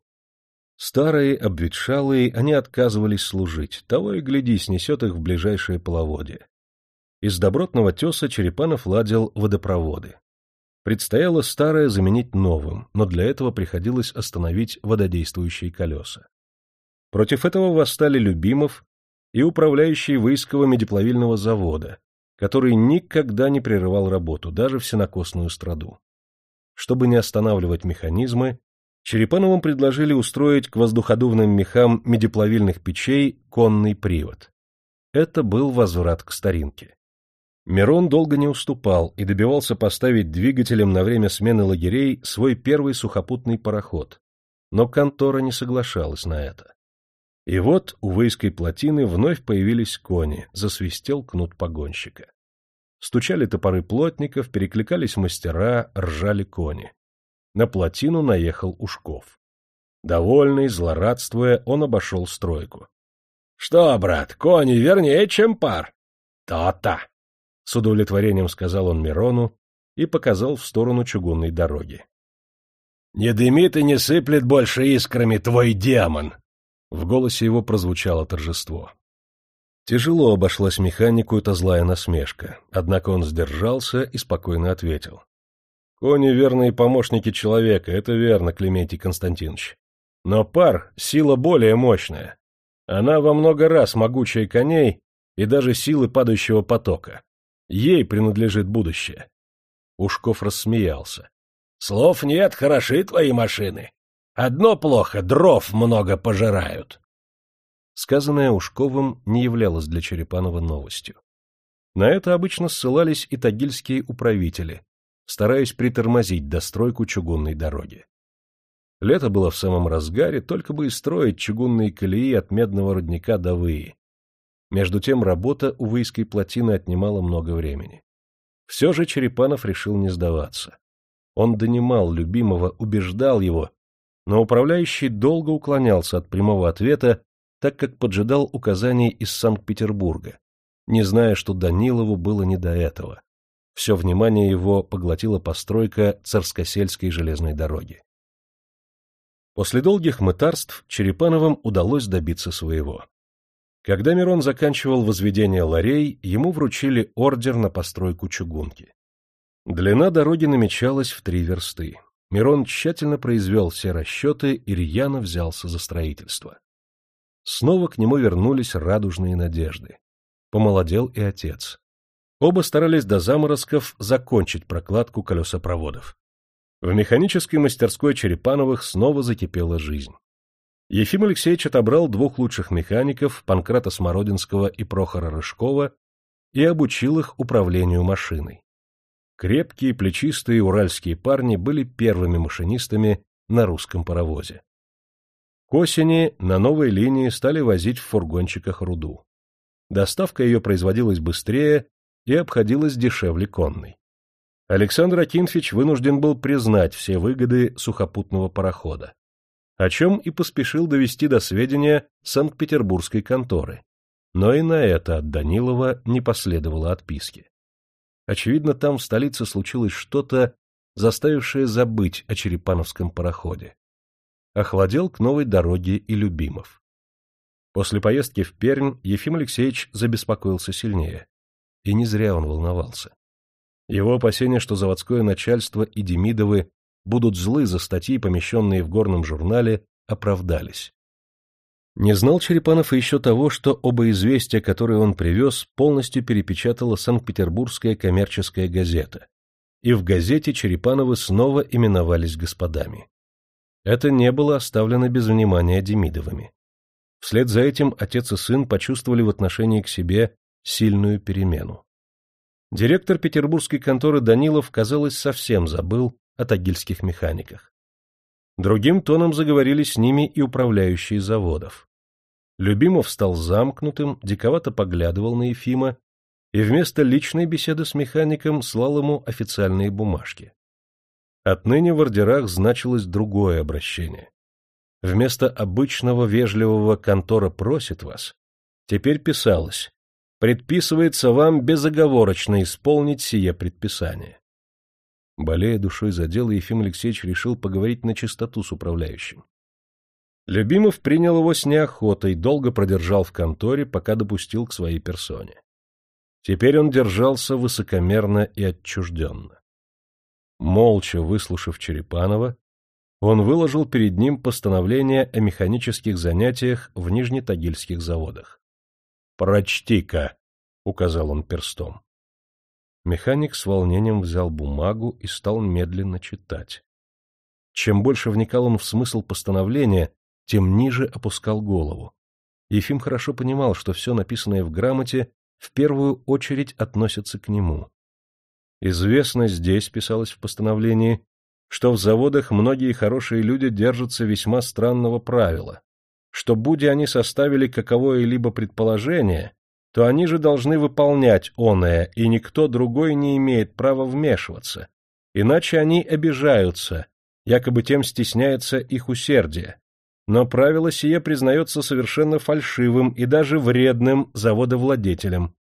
Speaker 1: Старые, обветшалые, они отказывались служить, того и гляди, снесет их в ближайшее половодье. Из добротного теса Черепанов ладил водопроводы. Предстояло старое заменить новым, но для этого приходилось остановить вододействующие колеса. Против этого восстали Любимов и управляющий Выиского медиплавильного завода, который никогда не прерывал работу, даже в сенокосную страду. Чтобы не останавливать механизмы, Черепановым предложили устроить к воздуходувным мехам медиплавильных печей конный привод. Это был возврат к старинке. Мирон долго не уступал и добивался поставить двигателем на время смены лагерей свой первый сухопутный пароход, но контора не соглашалась на это. И вот у Вейской плотины вновь появились кони, засвистел кнут погонщика. Стучали топоры плотников, перекликались мастера, ржали кони. На плотину наехал Ушков. Довольный, злорадствуя, он обошел стройку. — Что, брат, кони вернее, чем пар? То — То-то! С удовлетворением сказал он Мирону и показал в сторону чугунной дороги. — Не дымит и не сыплет больше искрами твой демон! В голосе его прозвучало торжество. Тяжело обошлась механику эта злая насмешка, однако он сдержался и спокойно ответил. Кони — верные помощники человека, это верно, Клементий Константинович. Но пар — сила более мощная. Она во много раз могучее коней и даже силы падающего потока. Ей принадлежит будущее. Ушков рассмеялся. — Слов нет, хороши твои машины. Одно плохо, дров много пожирают.
Speaker 2: Сказанное Ушковым не являлось для Черепанова новостью. На это обычно ссылались и тагильские управители, стараясь притормозить достройку чугунной дороги. Лето было в самом разгаре, только бы и строить чугунные колеи от медного рудника до Выи. Между тем работа у Выйской плотины отнимала много времени. Все же Черепанов решил не сдаваться. Он донимал любимого, убеждал его, но управляющий долго уклонялся от прямого ответа, так как поджидал указаний из Санкт-Петербурга, не зная, что Данилову было не до этого. Все внимание его поглотила постройка Царскосельской железной дороги. После долгих мытарств Черепановым удалось добиться своего. Когда Мирон заканчивал возведение ларей, ему вручили ордер на постройку чугунки. Длина дороги намечалась в три версты. Мирон тщательно произвел все расчеты и рьяно взялся за строительство. Снова к нему вернулись радужные надежды. Помолодел и отец. Оба старались до заморозков закончить прокладку колесопроводов. В механической мастерской Черепановых снова закипела жизнь. Ефим Алексеевич отобрал двух лучших механиков, Панкрата Смородинского и Прохора Рыжкова, и обучил их управлению машиной. Крепкие, плечистые уральские парни были первыми машинистами на русском паровозе. К осени на новой линии стали возить в фургончиках руду. Доставка ее производилась быстрее и обходилась дешевле конной. Александр Акинфич вынужден был признать все выгоды сухопутного парохода, о чем и поспешил довести до сведения Санкт-Петербургской конторы. Но и на это от Данилова не последовало отписки. Очевидно, там в столице случилось что-то, заставившее забыть о черепановском пароходе. Охладел к новой дороге и Любимов. После поездки в Пермь Ефим Алексеевич забеспокоился сильнее. И не зря он волновался. Его опасения, что заводское начальство и Демидовы будут злы за статьи, помещенные в горном журнале, оправдались. Не знал Черепанов еще того, что оба известия, которые он привез, полностью перепечатала Санкт-Петербургская коммерческая газета. И в газете Черепановы снова именовались господами. Это не было оставлено без внимания Демидовыми. Вслед за этим отец и сын почувствовали в отношении к себе сильную перемену. Директор петербургской конторы Данилов, казалось, совсем забыл о тагильских механиках. Другим тоном заговорили с ними и управляющие заводов. Любимов стал замкнутым, диковато поглядывал на Ефима и вместо личной беседы с механиком слал ему официальные бумажки. Отныне в ордерах значилось другое обращение. Вместо обычного вежливого «контора просит вас» теперь писалось «предписывается вам безоговорочно исполнить сие предписание». Болея душой за дело, Ефим Алексеевич решил поговорить на чистоту с управляющим. Любимов принял его с неохотой, долго продержал в конторе, пока допустил к своей персоне. Теперь он держался высокомерно и отчужденно. Молча выслушав Черепанова, он выложил перед ним постановление о механических занятиях в Нижнетагильских заводах. «Прочти-ка!» — указал он перстом. Механик с волнением взял бумагу и стал медленно читать. Чем больше вникал он в смысл постановления, тем ниже опускал голову. Ефим хорошо понимал, что все написанное в грамоте в первую очередь относится к нему. Известно здесь, писалось в постановлении, что в заводах многие хорошие люди держатся весьма странного правила, что, будь они составили каковое-либо предположение, то они же должны выполнять оное, и никто другой не имеет права вмешиваться, иначе они обижаются, якобы тем стесняется их усердие. Но правило сие признается совершенно фальшивым и даже вредным заводовладетелям,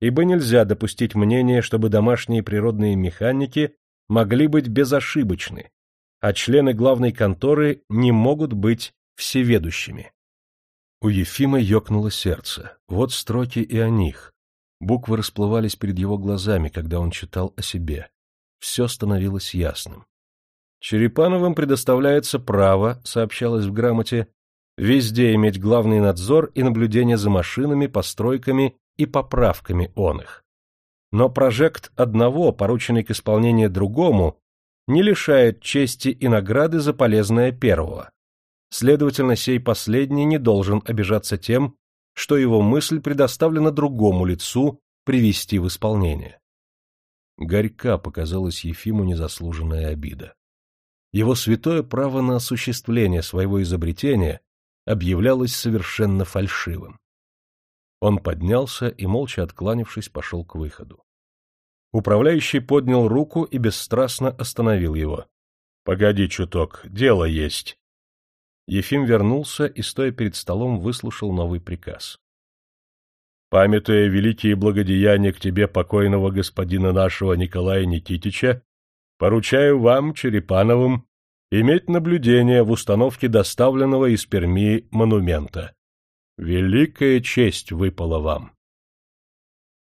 Speaker 2: ибо нельзя допустить мнение, чтобы домашние природные механики могли быть безошибочны, а члены главной конторы не могут быть всеведущими.
Speaker 1: У Ефима ёкнуло сердце. Вот строки и о них. Буквы расплывались перед его глазами, когда он читал о себе. Все становилось ясным. Черепановым предоставляется право, сообщалось в грамоте, везде иметь главный надзор и наблюдение за машинами, постройками и поправками он их. Но прожект одного, порученный к исполнению другому, не лишает чести и награды за полезное первого. Следовательно, сей последний не должен обижаться тем, что его мысль предоставлена другому лицу привести в исполнение. Горька показалась Ефиму незаслуженная обида. Его святое право на осуществление своего изобретения объявлялось совершенно фальшивым. Он поднялся и, молча откланившись, пошел к выходу. Управляющий поднял руку и бесстрастно остановил его. — Погоди чуток, дело есть. Ефим вернулся и, стоя перед столом, выслушал новый приказ. «Памятуя великие благодеяния к тебе покойного господина нашего Николая Никитича, поручаю вам, Черепановым, иметь наблюдение в установке доставленного из Перми монумента. Великая честь выпала вам».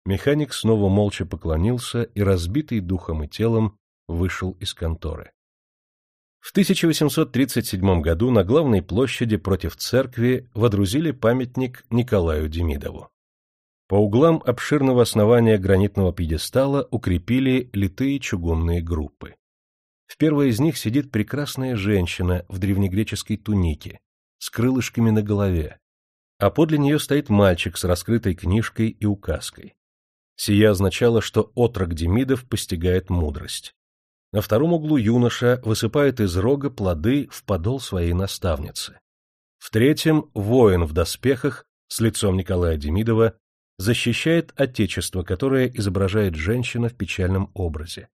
Speaker 1: Механик снова молча поклонился и, разбитый духом и телом, вышел из конторы. В 1837 году на главной площади против церкви водрузили памятник Николаю Демидову. По углам обширного основания гранитного пьедестала укрепили литые чугунные группы. В первой из них сидит прекрасная женщина в древнегреческой тунике, с крылышками на голове, а подле нее стоит мальчик с раскрытой книжкой и указкой. Сия означало, что отрок Демидов постигает мудрость. На втором углу юноша высыпает из рога плоды в подол своей наставницы. В третьем воин в доспехах с лицом Николая Демидова защищает отечество, которое изображает женщина в печальном образе.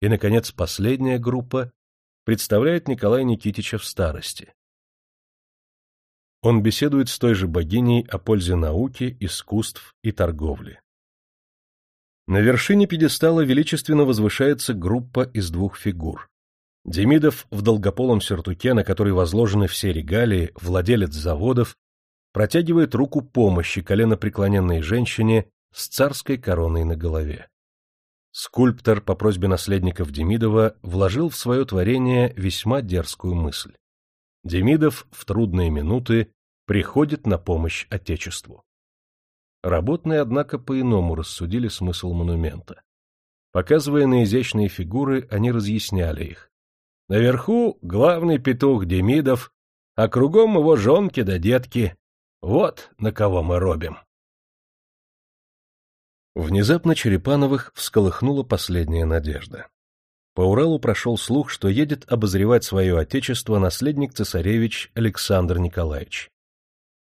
Speaker 1: И, наконец, последняя группа представляет Николая Никитича в старости. Он беседует с той же богиней о пользе науки, искусств и торговли. На вершине пьедестала величественно возвышается группа из двух фигур. Демидов в долгополом сюртуке, на который возложены все регалии, владелец заводов, протягивает руку помощи коленопреклоненной женщине с царской короной на голове. Скульптор по просьбе наследников Демидова вложил в свое творение весьма дерзкую мысль. Демидов в трудные минуты приходит на помощь Отечеству. Работные, однако, по-иному рассудили смысл монумента. Показывая на изящные фигуры, они разъясняли их. Наверху главный петух Демидов, а кругом его жонки да детки. Вот на кого мы робим. Внезапно Черепановых всколыхнула последняя надежда. По Уралу прошел слух, что едет обозревать свое отечество наследник цесаревич Александр Николаевич.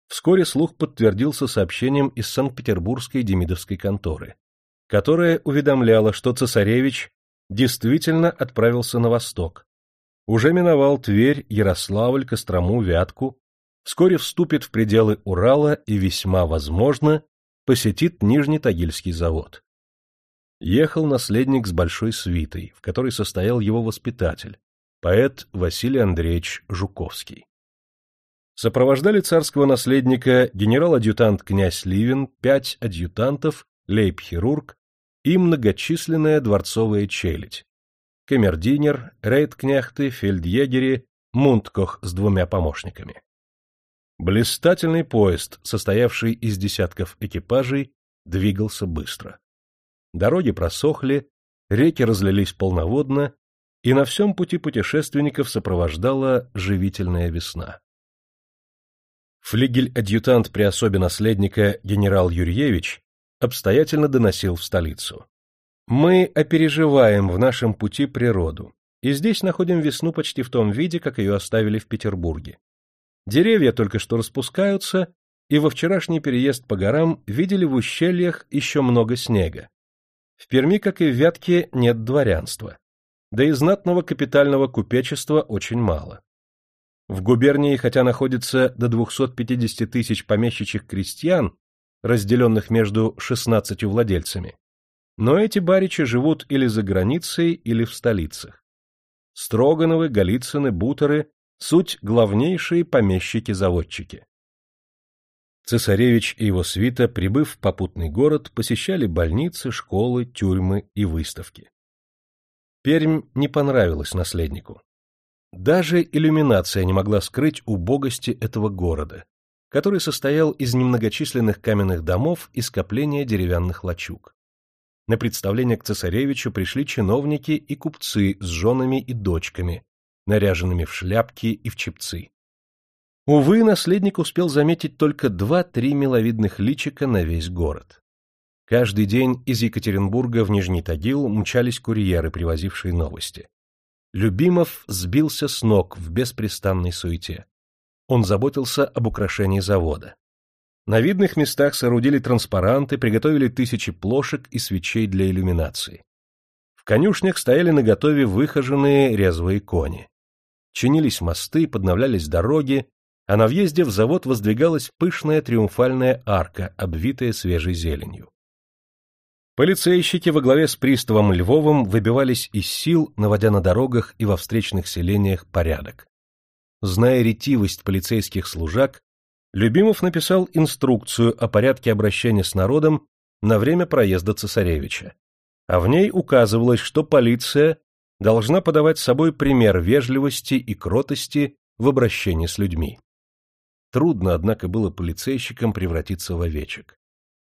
Speaker 1: Вскоре слух подтвердился сообщением из Санкт-Петербургской демидовской конторы, которая уведомляла, что цесаревич действительно отправился на восток, уже миновал Тверь, Ярославль, Кострому, Вятку, вскоре вступит в пределы Урала и весьма возможно посетит Нижний Тагильский завод. Ехал наследник с большой свитой, в которой состоял его воспитатель, поэт Василий Андреевич Жуковский. Сопровождали царского наследника генерал-адъютант князь Ливин, пять адъютантов, лейб-хирург и многочисленная дворцовая челядь. Камердинер, рейд-княхты, фельдъегери, мунткох с двумя помощниками. Блистательный поезд, состоявший из десятков экипажей, двигался быстро. Дороги просохли, реки разлились полноводно, и на всем пути путешественников сопровождала живительная весна. Флигель-адъютант при особе наследника генерал Юрьевич обстоятельно доносил в столицу. «Мы опереживаем в нашем пути природу, и здесь находим весну почти в том виде, как ее оставили в Петербурге. Деревья только что распускаются, и во вчерашний переезд по горам видели в ущельях еще много снега. В Перми, как и в Вятке, нет дворянства. Да и знатного капитального купечества очень мало. В губернии, хотя находится до 250 тысяч помещичьих крестьян, разделенных между 16 владельцами, но эти баричи живут или за границей, или в столицах. Строгановы, Голицыны, Бутеры — суть главнейшие помещики-заводчики. Цесаревич и его свита, прибыв в попутный город, посещали больницы, школы, тюрьмы и выставки. Пермь не понравилась наследнику. Даже иллюминация не могла скрыть убогости этого города, который состоял из немногочисленных каменных домов и скопления деревянных лачуг. На представление к цесаревичу пришли чиновники и купцы с женами и дочками, наряженными в шляпки и в чепцы. Увы, наследник успел заметить только два-три миловидных личика на весь город. Каждый день из Екатеринбурга в Нижний Тагил мчались курьеры, привозившие новости. Любимов сбился с ног в беспрестанной суете. Он заботился об украшении завода. На видных местах соорудили транспаранты, приготовили тысячи плошек и свечей для иллюминации. В конюшнях стояли наготове выхоженные резвые кони. Чинились мосты, подновлялись дороги, а на въезде в завод воздвигалась пышная триумфальная арка, обвитая свежей зеленью. Полицейщики во главе с приставом Львовым выбивались из сил, наводя на дорогах и во встречных селениях порядок. Зная ретивость полицейских служак, Любимов написал инструкцию о порядке обращения с народом на время проезда цесаревича, а в ней указывалось, что полиция должна подавать с собой пример вежливости и кротости в обращении с людьми. Трудно, однако, было полицейщикам превратиться в овечек.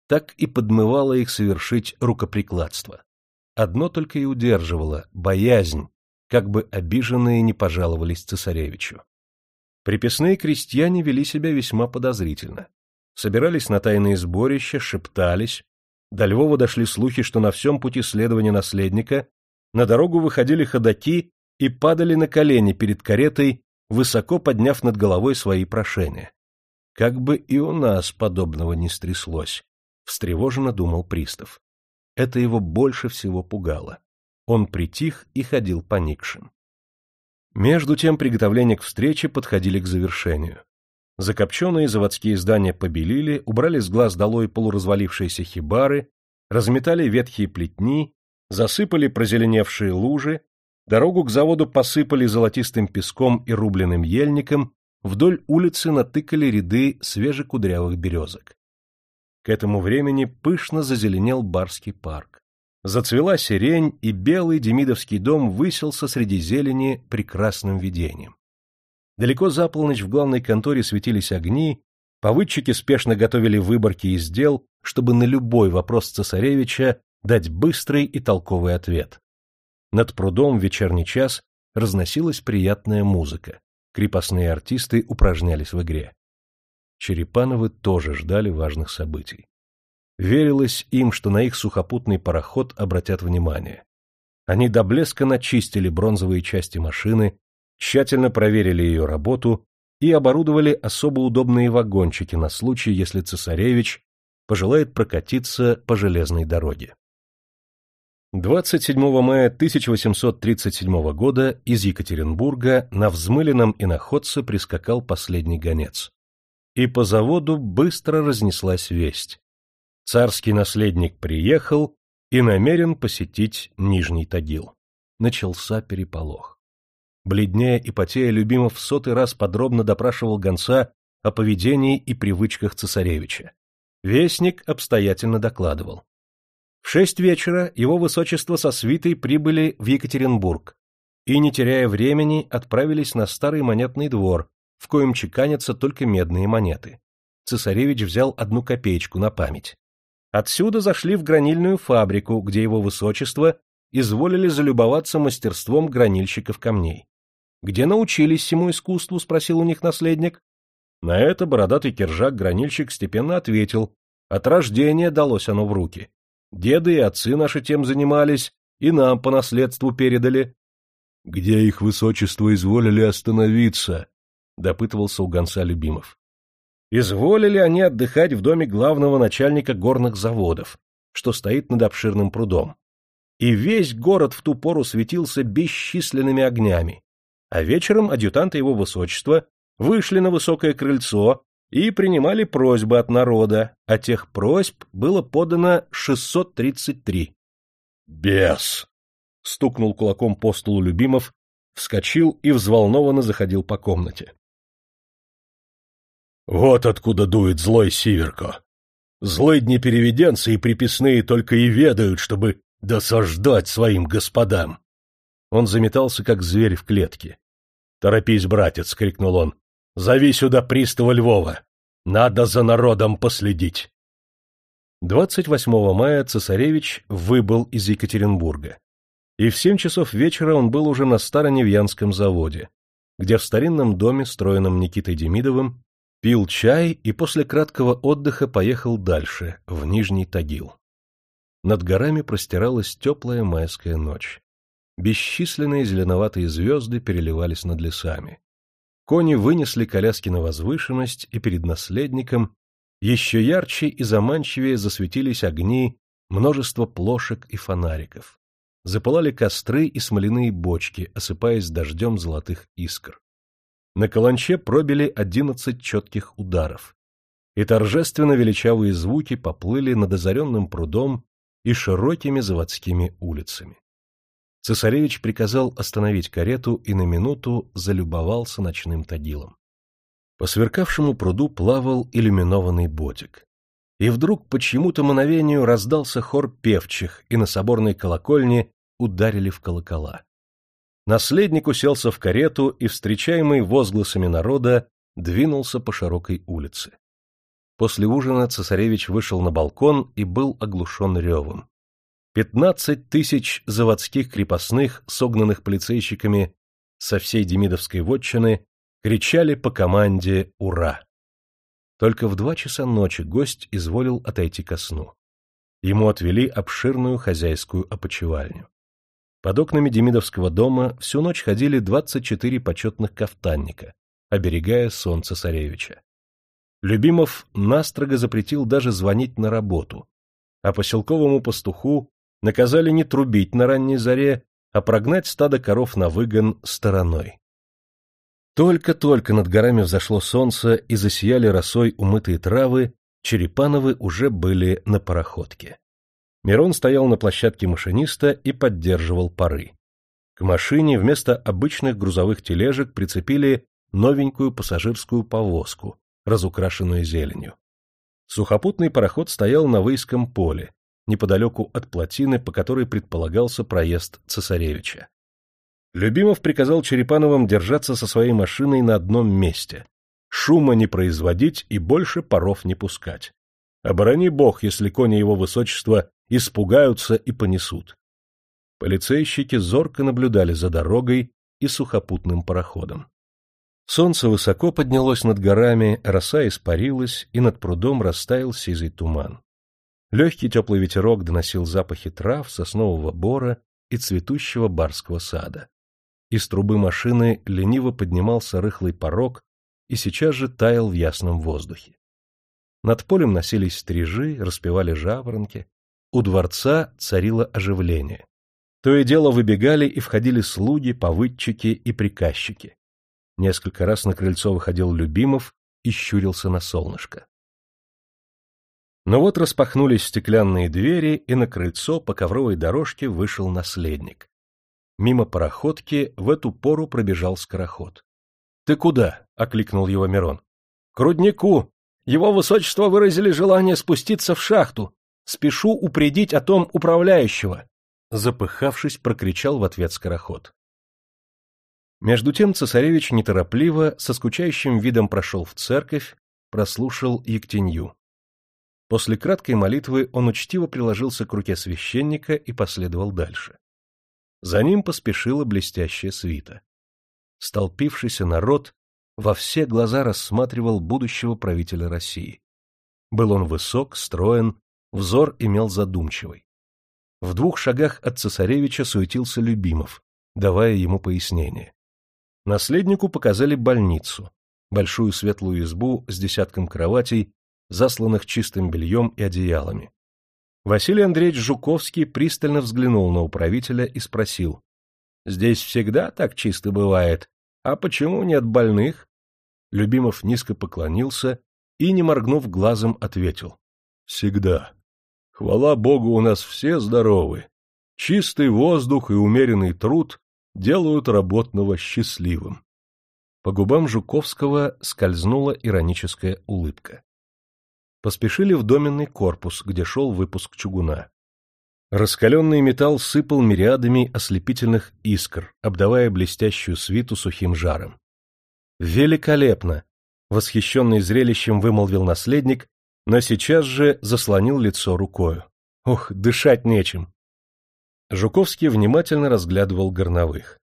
Speaker 1: Так и подмывало их совершить рукоприкладство. Одно только и удерживало — боязнь, как бы обиженные не пожаловались цесаревичу. Приписные крестьяне вели себя весьма подозрительно. Собирались на тайные сборища, шептались. До Львова дошли слухи, что на всем пути следования наследника на дорогу выходили ходаки и падали на колени перед каретой, высоко подняв над головой свои прошения. Как бы и у нас подобного не стряслось, встревоженно думал пристав. Это его больше всего пугало. Он притих и ходил поникшим. Между тем приготовления к встрече подходили к завершению. Закопченные заводские здания побелили, убрали с глаз долой полуразвалившиеся хибары, разметали ветхие плетни, засыпали прозеленевшие лужи, дорогу к заводу посыпали золотистым песком и рубленым ельником, вдоль улицы натыкали ряды свежекудрявых березок. К этому времени пышно зазеленел барский парк. Зацвела сирень, и белый демидовский дом выселся среди зелени прекрасным видением. Далеко за полночь в главной конторе светились огни, повыдчики спешно готовили выборки из дел, чтобы на любой вопрос цесаревича дать быстрый и толковый ответ. Над прудом в вечерний час разносилась приятная музыка крепостные артисты упражнялись в игре. Черепановы тоже ждали важных событий. Верилось им, что на их сухопутный пароход обратят внимание. Они до блеска начистили бронзовые части машины, тщательно проверили ее работу и оборудовали особо удобные вагончики на случай, если цесаревич пожелает прокатиться по железной дороге. 27 мая 1837 года из Екатеринбурга на взмыленном иноходце прискакал последний гонец. И по заводу быстро разнеслась весть. Царский наследник приехал и намерен посетить Нижний Тагил. Начался переполох. Бледнее и потея Любимов в сотый раз подробно допрашивал гонца о поведении и привычках цесаревича. Вестник обстоятельно докладывал. В шесть вечера его высочество со свитой прибыли в Екатеринбург и, не теряя времени, отправились на старый монетный двор, в коем чеканятся только медные монеты. Цесаревич взял одну копеечку на память. Отсюда зашли в гранильную фабрику, где его высочество изволили залюбоваться мастерством гранильщиков камней. «Где научились всему искусству?» — спросил у них наследник. На это бородатый киржак-гранильщик степенно ответил. От рождения далось оно в руки. Деды и отцы наши тем занимались, и нам по наследству передали. — Где их высочество изволили остановиться? — допытывался у гонца Любимов. Изволили они отдыхать в доме главного начальника горных заводов, что стоит над обширным прудом. И весь город в ту пору светился бесчисленными огнями, а вечером адъютанты его высочества вышли на высокое крыльцо и принимали просьбы от народа, а тех просьб было подано 633. «Бес!» — стукнул кулаком по столу Любимов, вскочил и взволнованно заходил по комнате.
Speaker 2: Вот откуда дует злой Сиверко. Злыдни-переведенцы и приписные только и ведают, чтобы досаждать своим господам. Он заметался, как зверь в клетке. — Торопись, братец! — крикнул он. — Зови сюда пристава Львова! Надо за народом последить!
Speaker 1: 28 мая цесаревич выбыл из Екатеринбурга. И в семь часов вечера он был уже на Староневьянском заводе, где в старинном доме, строенном Никитой Демидовым, пил чай и после краткого отдыха поехал дальше, в Нижний Тагил. Над горами простиралась теплая майская ночь. Бесчисленные зеленоватые звезды переливались над лесами. Кони вынесли коляски на возвышенность, и перед наследником еще ярче и заманчивее засветились огни множества плошек и фонариков. Запылали костры и смоляные бочки, осыпаясь дождем золотых искр. На каланче пробили одиннадцать четких ударов, и торжественно величавые звуки поплыли над озаренным прудом и широкими заводскими улицами. Цесаревич приказал остановить карету и на минуту залюбовался ночным тагилом. По сверкавшему пруду плавал иллюминованный ботик. И вдруг почему-то мановению раздался хор певчих, и на соборной колокольне ударили в колокола. Наследник уселся в карету и, встречаемый возгласами народа, двинулся по широкой улице. После ужина цесаревич вышел на балкон и был оглушен ревом. Пятнадцать тысяч заводских крепостных, согнанных полицейщиками со всей Демидовской вотчины, кричали по команде «Ура!». Только в два часа ночи гость изволил отойти ко сну. Ему отвели обширную хозяйскую опочивальню. Под окнами Демидовского дома всю ночь ходили двадцать четыре почетных кафтанника, оберегая сон цесаревича. Любимов настрого запретил даже звонить на работу, а поселковому пастуху наказали не трубить на ранней заре, а прогнать стадо коров на выгон стороной. Только-только над горами взошло солнце и засияли росой умытые травы, Черепановы уже были на пароходке. Мирон стоял на площадке машиниста и поддерживал пары. К машине вместо обычных грузовых тележек прицепили новенькую пассажирскую повозку, разукрашенную зеленью. Сухопутный пароход стоял на Выйском поле, неподалеку от плотины, по которой предполагался проезд цесаревича. Любимов приказал Черепановым держаться со своей машиной на одном месте, шума не производить и больше паров не пускать. Оборони бог, если кони его высочества испугаются и понесут. Полицейщики зорко наблюдали за дорогой и сухопутным пароходом. Солнце высоко поднялось над горами, роса испарилась, и над прудом растаял сизый туман. Легкий теплый ветерок доносил запахи трав, соснового бора и цветущего барского сада. Из трубы машины лениво поднимался рыхлый порог и сейчас же таял в ясном воздухе. Над полем носились стрижи, распевали жаворонки, у дворца царило оживление. То и дело выбегали и входили слуги, повыдчики и приказчики. Несколько раз на крыльцо выходил Любимов и щурился на солнышко. Но вот распахнулись стеклянные двери, и на крыльцо по ковровой дорожке вышел наследник. Мимо пароходки в эту пору пробежал скороход. — Ты куда? — окликнул его Мирон. — К руднику. Его высочество выразили желание спуститься в шахту. Спешу упредить о том управляющего. Запыхавшись, прокричал в ответ скороход. Между тем цесаревич неторопливо, со скучающим видом прошел в церковь, прослушал Ектенью. После краткой молитвы он учтиво приложился к руке священника и последовал дальше. За ним поспешила блестящая свита. Столпившийся народ во все глаза рассматривал будущего правителя России. Был он высок, строен, взор имел задумчивый. В двух шагах от цесаревича суетился Любимов, давая ему пояснение. Наследнику показали больницу, большую светлую избу с десятком кроватей, засланных чистым бельем и одеялами. Василий Андреевич Жуковский пристально взглянул на управителя и спросил. — Здесь всегда так чисто бывает. А почему нет больных? Любимов низко поклонился и, не моргнув глазом, ответил. — Всегда. Хвала Богу, у нас все здоровы. Чистый воздух и умеренный труд делают работного счастливым. По губам Жуковского скользнула ироническая улыбка. Поспешили в доменный корпус, где шел выпуск чугуна. Раскаленный металл сыпал мириадами ослепительных искр, обдавая блестящую свиту сухим жаром. «Великолепно!» — восхищенный зрелищем вымолвил наследник, но сейчас же заслонил лицо рукою. «Ох, дышать нечем!» Жуковский внимательно разглядывал горновых.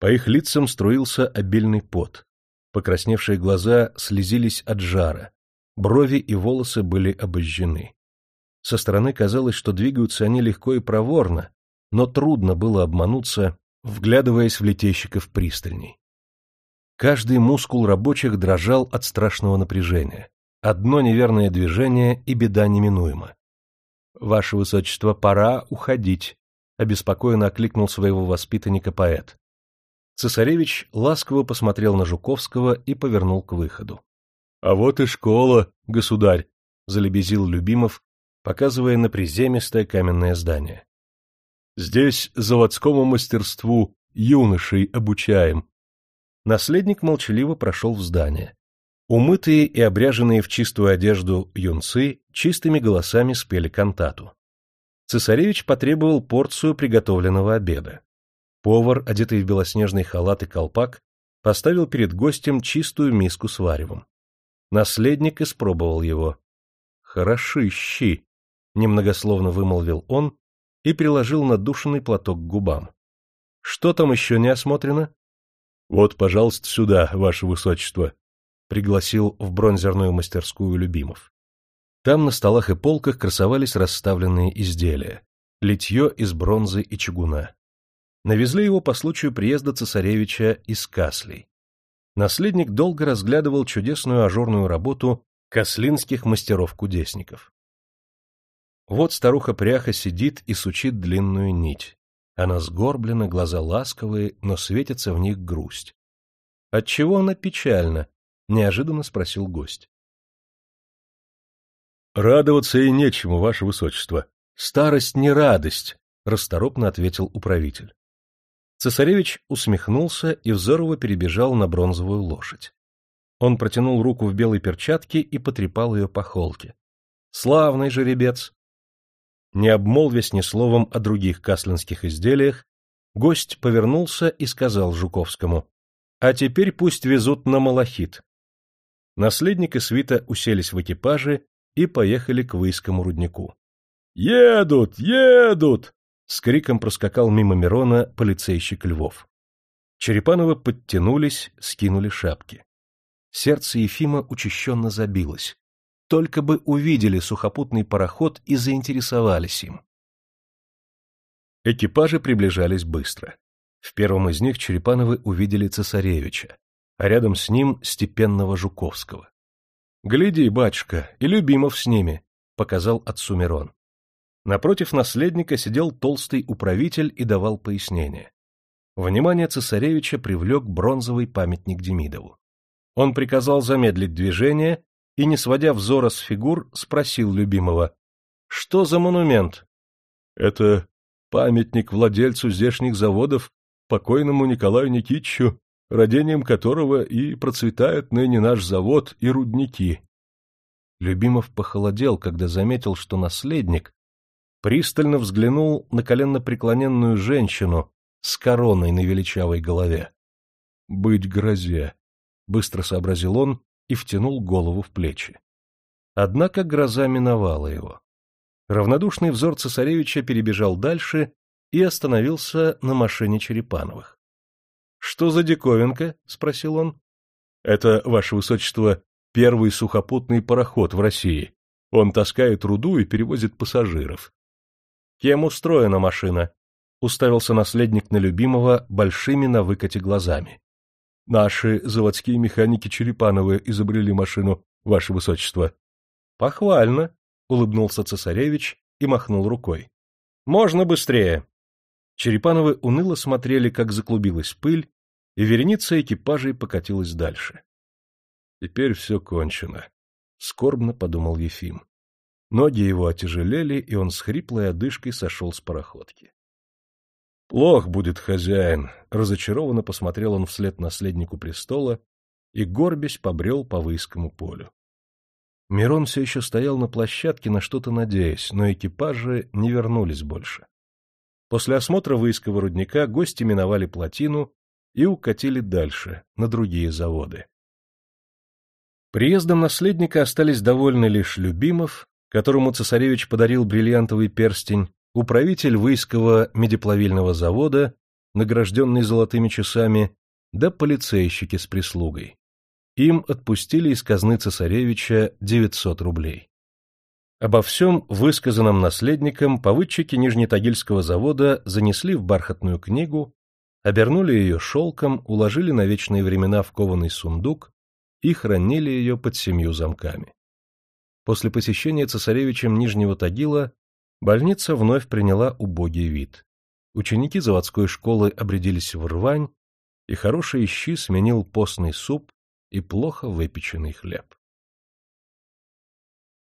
Speaker 1: По их лицам струился обильный пот. Покрасневшие глаза слезились от жара. Брови и волосы были обожжены. Со стороны казалось, что двигаются они легко и проворно, но трудно было обмануться, вглядываясь в летейщиков пристальней. Каждый мускул рабочих дрожал от страшного напряжения. Одно неверное движение, и беда неминуема. — Ваше Высочество, пора уходить, — обеспокоенно окликнул своего воспитанника поэт. Цесаревич ласково посмотрел на Жуковского и повернул к выходу. — А вот и школа, государь, — залебезил Любимов, показывая на приземистое каменное здание. — Здесь заводскому мастерству юношей обучаем. Наследник молчаливо прошел в здание. Умытые и обряженные в чистую одежду юнцы чистыми голосами спели кантату. Цесаревич потребовал порцию приготовленного обеда. Повар, одетый в белоснежный халат и колпак, поставил перед гостем чистую миску с варевом. Наследник испробовал его. «Хороши щи», — немногословно вымолвил он и приложил надушенный платок к губам. «Что там еще не осмотрено?» «Вот, пожалуйста, сюда, ваше высочество», — пригласил в бронзерную мастерскую Любимов. Там на столах и полках красовались расставленные изделия, литье из бронзы и чугуна. Навезли его по случаю приезда цесаревича из Каслей. Наследник долго разглядывал чудесную ажурную работу кослинских мастеров-кудесников. Вот старуха-пряха сидит и сучит длинную нить. Она сгорблена, глаза ласковые, но светится в них грусть. — Отчего она печальна? — неожиданно спросил гость. — Радоваться и нечему, ваше высочество. Старость не радость, — расторопно ответил управитель. Цесаревич усмехнулся и взорово перебежал на бронзовую лошадь. Он протянул руку в белой перчатке и потрепал ее по холке. «Славный жеребец!» Не обмолвясь ни словом о других каслинских изделиях, гость повернулся и сказал Жуковскому, «А теперь пусть везут на Малахит». Наследник и свита уселись в экипаже и поехали к Выйскому руднику. «Едут! Едут!» С криком проскакал мимо Мирона полицейщик Львов. Черепановы подтянулись, скинули шапки. Сердце Ефима учащенно забилось. Только бы увидели сухопутный пароход и заинтересовались им. Экипажи приближались быстро. В первом из них Черепановы увидели цесаревича, а рядом с ним степенного Жуковского. — Гляди, батюшка, и Любимов с ними, — показал отцу Мирон. Напротив наследника сидел толстый управитель и давал пояснение. Внимание цесаревича привлек бронзовый памятник Демидову. Он приказал замедлить движение и, не сводя взора с фигур, спросил любимого, «Что за монумент?» «Это памятник владельцу здешних заводов, покойному Николаю Никитичу, родением которого и процветает ныне наш завод и рудники». Любимов похолодел, когда заметил, что наследник пристально взглянул на коленно-преклоненную женщину с короной на величавой голове. «Быть грозе», — быстро сообразил он и втянул голову в плечи. Однако гроза миновала его. Равнодушный взор цесаревича перебежал дальше и остановился на машине Черепановых. — Что за диковинка? — спросил он. — Это, ваше высочество, первый сухопутный пароход в России. Он таскает руду и перевозит пассажиров. Кем устроена машина? Уставился наследник на любимого большими на выкате глазами. Наши заводские механики Черепановы изобрели машину, ваше высочество. Похвально, улыбнулся цесаревич и махнул рукой. Можно быстрее. Черепановы уныло смотрели, как заклубилась пыль, и вереница экипажей покатилась дальше. Теперь все кончено, скорбно подумал Ефим. Ноги его отяжелели, и он с хриплой одышкой сошел с пароходки. — Плох будет хозяин, — разочарованно посмотрел он вслед наследнику престола и горбясь побрел по выискому полю. Мирон все еще стоял на площадке, на что-то надеясь, но экипажи не вернулись больше. После осмотра выиского рудника гости миновали плотину и укатили дальше, на другие заводы. Приездом наследника остались довольны лишь Любимов, которому цесаревич подарил бриллиантовый перстень, управитель выиского медиплавильного завода, награжденный золотыми часами, да полицейщики с прислугой. Им отпустили из казны цесаревича 900 рублей. Обо всем высказанном наследникам повыдчики Нижнетагильского завода занесли в бархатную книгу, обернули ее шелком, уложили на вечные времена в кованый сундук и хранили ее под семью замками. После посещения цесаревичем Нижнего Тагила больница вновь приняла убогий вид. Ученики заводской школы обрядились в рвань, и хорошие щи сменил постный суп и плохо выпеченный хлеб.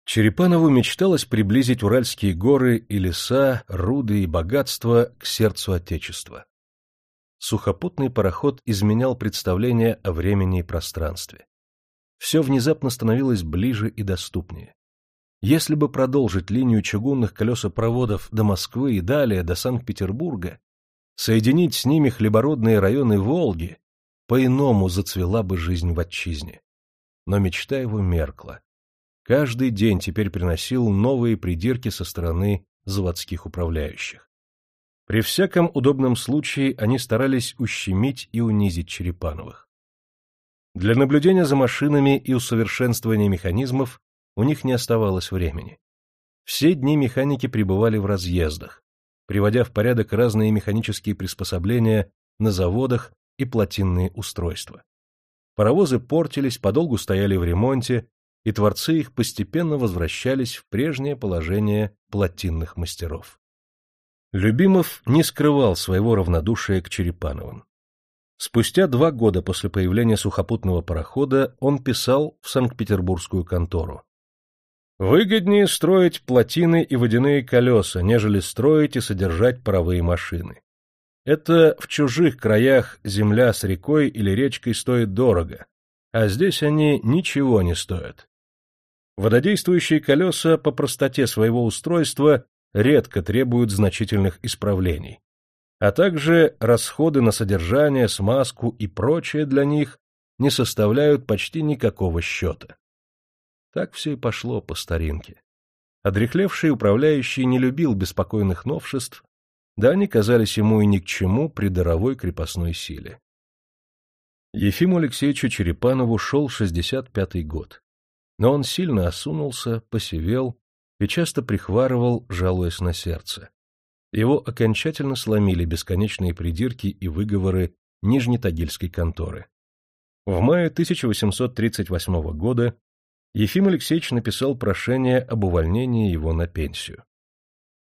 Speaker 1: Черепанову мечталось приблизить Уральские горы и леса, руды и богатства к сердцу Отечества. Сухопутный пароход изменял представление о времени и пространстве. Все внезапно становилось ближе и доступнее. Если бы продолжить линию чугунных колесопроводов до Москвы и далее до Санкт-Петербурга, соединить с ними хлебородные районы Волги, по-иному зацвела бы жизнь в отчизне. Но мечта его меркла. Каждый день теперь приносил новые придирки со стороны заводских управляющих. При всяком удобном случае они старались ущемить и унизить Черепановых. Для наблюдения за машинами и усовершенствования механизмов у них не оставалось времени. Все дни механики пребывали в разъездах, приводя в порядок разные механические приспособления на заводах и плотинные устройства. Паровозы портились, подолгу стояли в ремонте, и творцы их постепенно возвращались в прежнее положение плотинных мастеров. Любимов не скрывал своего равнодушия к Черепановым. Спустя два года после появления сухопутного парохода он писал в Санкт-Петербургскую контору. «Выгоднее строить плотины и водяные колеса, нежели строить и содержать паровые машины. Это в чужих краях земля с рекой или речкой стоит дорого, а здесь они ничего не стоят. Вододействующие колеса по простоте своего устройства редко требуют значительных исправлений, а также расходы на содержание, смазку и прочее для них не составляют почти никакого счета. Так все и пошло по старинке. Одрехлевший управляющий не любил беспокойных новшеств да они казались ему и ни к чему при даровой крепостной силе. Ефиму Алексеевичу Черепанову шел 65-й год, но он сильно осунулся, посевел и часто прихварывал, жалуясь на сердце. Его окончательно сломили бесконечные придирки и выговоры Нижнетагильской конторы. В мае 1838 года Ефим Алексеевич написал прошение об увольнении его на пенсию.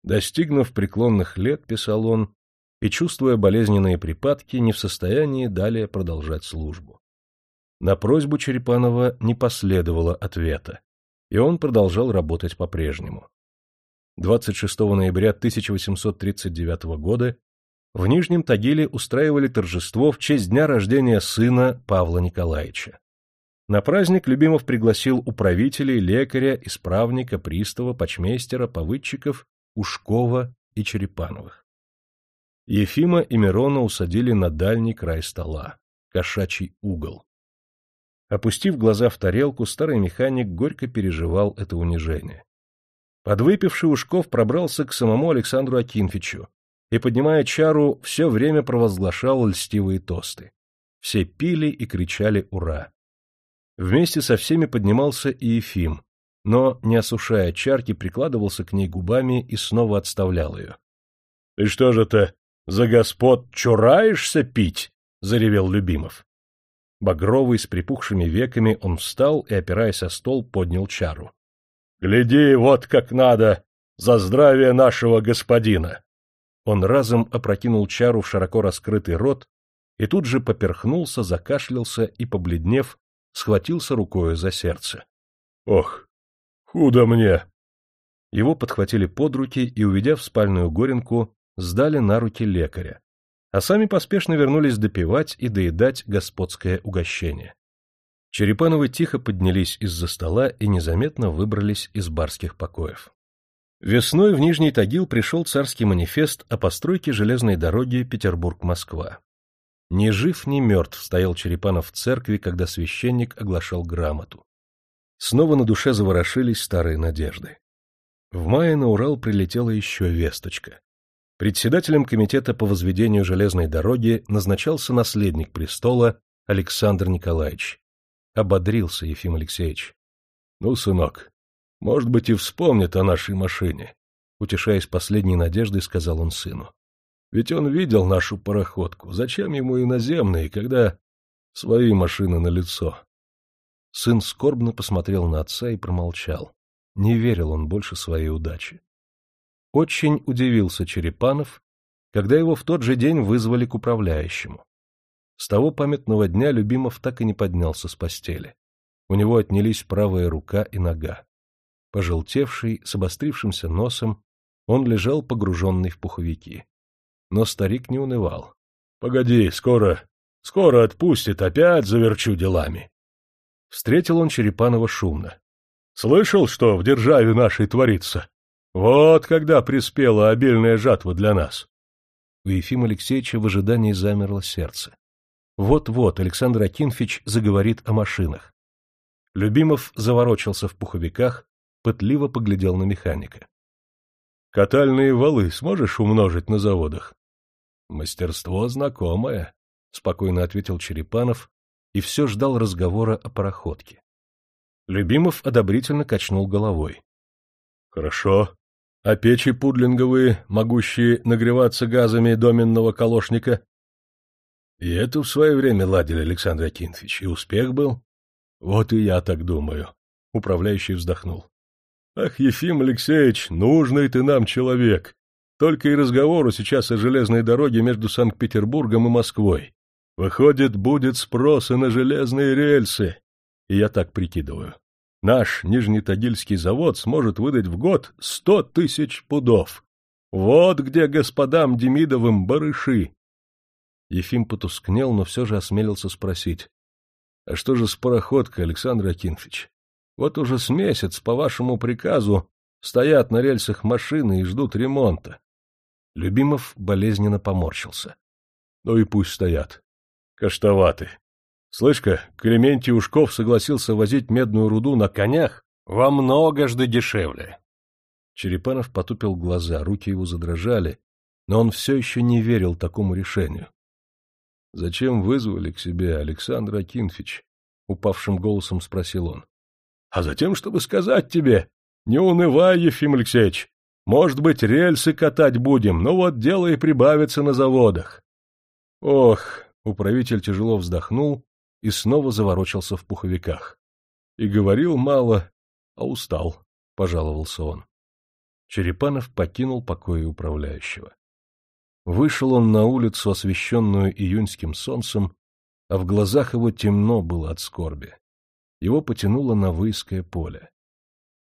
Speaker 1: Достигнув преклонных лет, писал он, и, чувствуя болезненные припадки, не в состоянии далее продолжать службу. На просьбу Черепанова не последовало ответа, и он продолжал работать по-прежнему. 26 ноября 1839 года в Нижнем Тагиле устраивали торжество в честь дня рождения сына Павла Николаевича. На праздник Любимов пригласил управителей, лекаря, исправника, пристава, почмейстера, повыдчиков Ушкова и Черепановых. Ефима и Мирона усадили на дальний край стола, кошачий угол. Опустив глаза в тарелку, старый механик горько переживал это унижение. Подвыпивший Ушков пробрался к самому Александру Акинфичу и, поднимая чару, все время провозглашал льстивые тосты. Все пили и кричали «Ура!». Вместе со всеми поднимался и Ефим, но, не осушая чарки, прикладывался к ней губами и снова отставлял ее. — Ты что же ты, за господ чураешься пить? — заревел Любимов. Багровый, с припухшими веками, он встал и, опираясь о стол, поднял чару. — Гляди, вот как надо! За здравие нашего господина! Он разом опрокинул чару в широко раскрытый рот и тут же поперхнулся, закашлялся и, побледнев, схватился рукою за сердце. — Ох, Худо мне! Его подхватили под руки и, уведя в спальную горенку, сдали на руки лекаря, а сами поспешно вернулись допивать и доедать господское угощение. Черепановы тихо поднялись из-за стола и незаметно выбрались из барских покоев. Весной в Нижний Тагил пришел царский манифест о постройке железной дороги Петербург-Москва. Ни жив, ни мертв стоял Черепанов в церкви, когда священник оглашал грамоту. Снова на душе заворошились старые надежды. В мае на Урал прилетела еще весточка. Председателем комитета по возведению железной дороги назначался наследник престола Александр Николаевич. Ободрился Ефим Алексеевич. — Ну, сынок, может быть, и вспомнит о нашей машине, — утешаясь последней надеждой, сказал он сыну. — Ведь он видел нашу пароходку. Зачем ему иноземные, когда свои машины на лицо? Сын скорбно посмотрел на отца и промолчал. Не верил он больше своей удаче. Очень удивился Черепанов, когда его в тот же день вызвали к управляющему. С того памятного дня Любимов так и не поднялся с постели. У него отнялись правая рука и нога. Пожелтевший, с обострившимся носом, он лежал погруженный в пуховики. Но старик не унывал. — Погоди, скоро, скоро отпустит, опять заверчу делами. Встретил он Черепанова шумно. — Слышал, что в державе нашей творится? Вот когда приспела обильная жатва для нас. У Ефима Алексеевича в ожидании замерло сердце. Вот-вот Александр Акинфич заговорит о машинах. Любимов заворочился в пуховиках, пытливо поглядел на механика. — Катальные валы сможешь умножить на заводах? — Мастерство знакомое, — спокойно ответил Черепанов и все ждал разговора о пароходке. Любимов одобрительно качнул головой. — Хорошо. А печи пудлинговые, могущие нагреваться газами доменного колошника, и это в свое время ладили, Александр Акинфич, и успех был. Вот и я так думаю. Управляющий вздохнул. Ах, Ефим Алексеевич, нужный ты нам человек. Только и разговору сейчас о железной дороге между Санкт-Петербургом и Москвой. Выходит, будет спрос и на железные рельсы. И я так прикидываю. Наш Нижнетагильский завод сможет выдать в год сто тысяч пудов. Вот где господам Демидовым барыши. Ефим потускнел, но все же осмелился спросить. — А что же с пароходкой, Александр Акинфич? Вот уже с месяц, по вашему приказу, стоят на рельсах машины и ждут ремонта. Любимов болезненно поморщился. — Ну и пусть стоят. Каштоваты. Слышь-ка, Клементий Ушков согласился возить медную руду на конях во многожды дешевле. Черепанов потупил глаза, руки его задрожали, но он все еще не верил такому решению. — Зачем вызвали к себе Александра Акинфич? — упавшим голосом спросил он. — А затем, чтобы сказать тебе, не унывай, Ефим Алексеевич, может быть, рельсы катать будем, но вот дело и прибавится на заводах. Ох, управитель тяжело вздохнул и снова заворочился в пуховиках. И говорил мало, а устал, — пожаловался он. Черепанов покинул покои управляющего. Вышел он на улицу, освещенную июньским солнцем, а в глазах его темно было от скорби. Его потянуло на выиское поле.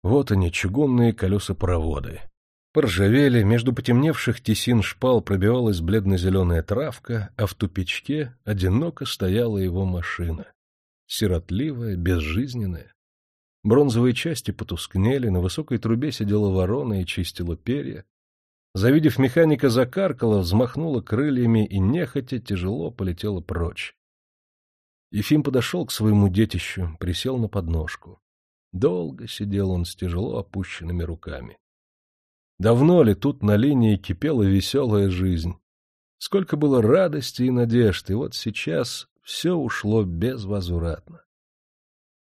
Speaker 1: Вот они, чугунные колеса-проводы. Поржавели, между потемневших тесин шпал пробивалась бледно-зеленая травка, а в тупичке одиноко стояла его машина. Сиротливая, безжизненная. Бронзовые части потускнели, на высокой трубе сидела ворона и чистила перья, Завидев механика, закаркала, взмахнула крыльями и нехотя тяжело полетела прочь. Ефим подошел к своему детищу, присел на подножку. Долго сидел он с тяжело опущенными руками. Давно ли тут на линии кипела веселая жизнь? Сколько было радости и надежд, и вот сейчас все ушло безвозвратно.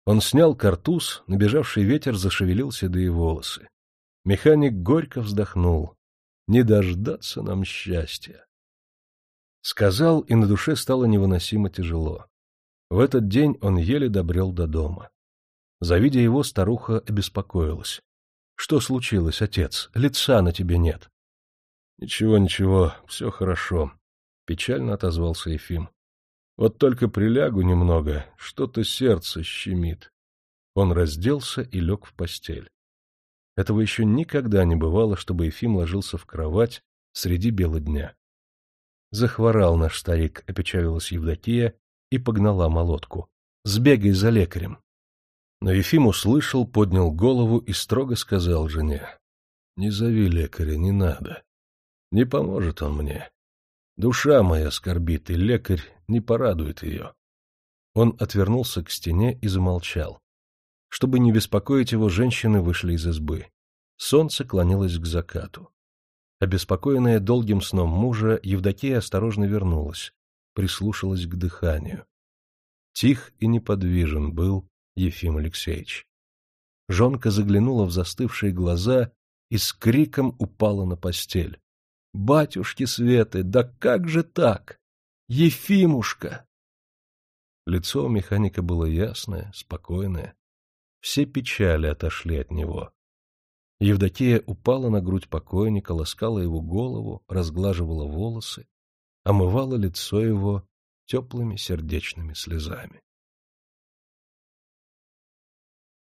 Speaker 1: Он снял картуз, набежавший ветер зашевелил седые волосы. Механик горько вздохнул не дождаться нам счастья. Сказал, и на душе стало невыносимо тяжело. В этот день он еле добрел до дома. Завидя его, старуха обеспокоилась. — Что случилось, отец? Лица на тебе нет. — Ничего, ничего, все хорошо, — печально отозвался Ефим. — Вот только прилягу немного, что-то сердце щемит. Он разделся и лег в постель. Этого еще никогда не бывало, чтобы Ефим ложился в кровать среди бела дня. Захворал наш старик, опечалилась Евдокия и погнала молотку.
Speaker 2: Сбегай за лекарем. Но Ефим услышал, поднял голову и строго сказал жене. — Не зови лекаря, не надо. Не поможет он мне. Душа моя скорбит, и лекарь не порадует ее. Он отвернулся к стене и замолчал. Чтобы не беспокоить его, женщины вышли из избы. Солнце клонилось к закату. Обеспокоенная долгим сном мужа, Евдокия осторожно вернулась, прислушалась к дыханию. Тих и неподвижен был Ефим Алексеевич. Жонка заглянула в застывшие глаза и с криком упала на постель. — Батюшки Светы, да как же так? Ефимушка! Лицо у механика было ясное, спокойное. Все печали отошли от него. Евдокия упала на грудь покойника, ласкала его голову, разглаживала волосы, омывала лицо его теплыми сердечными слезами.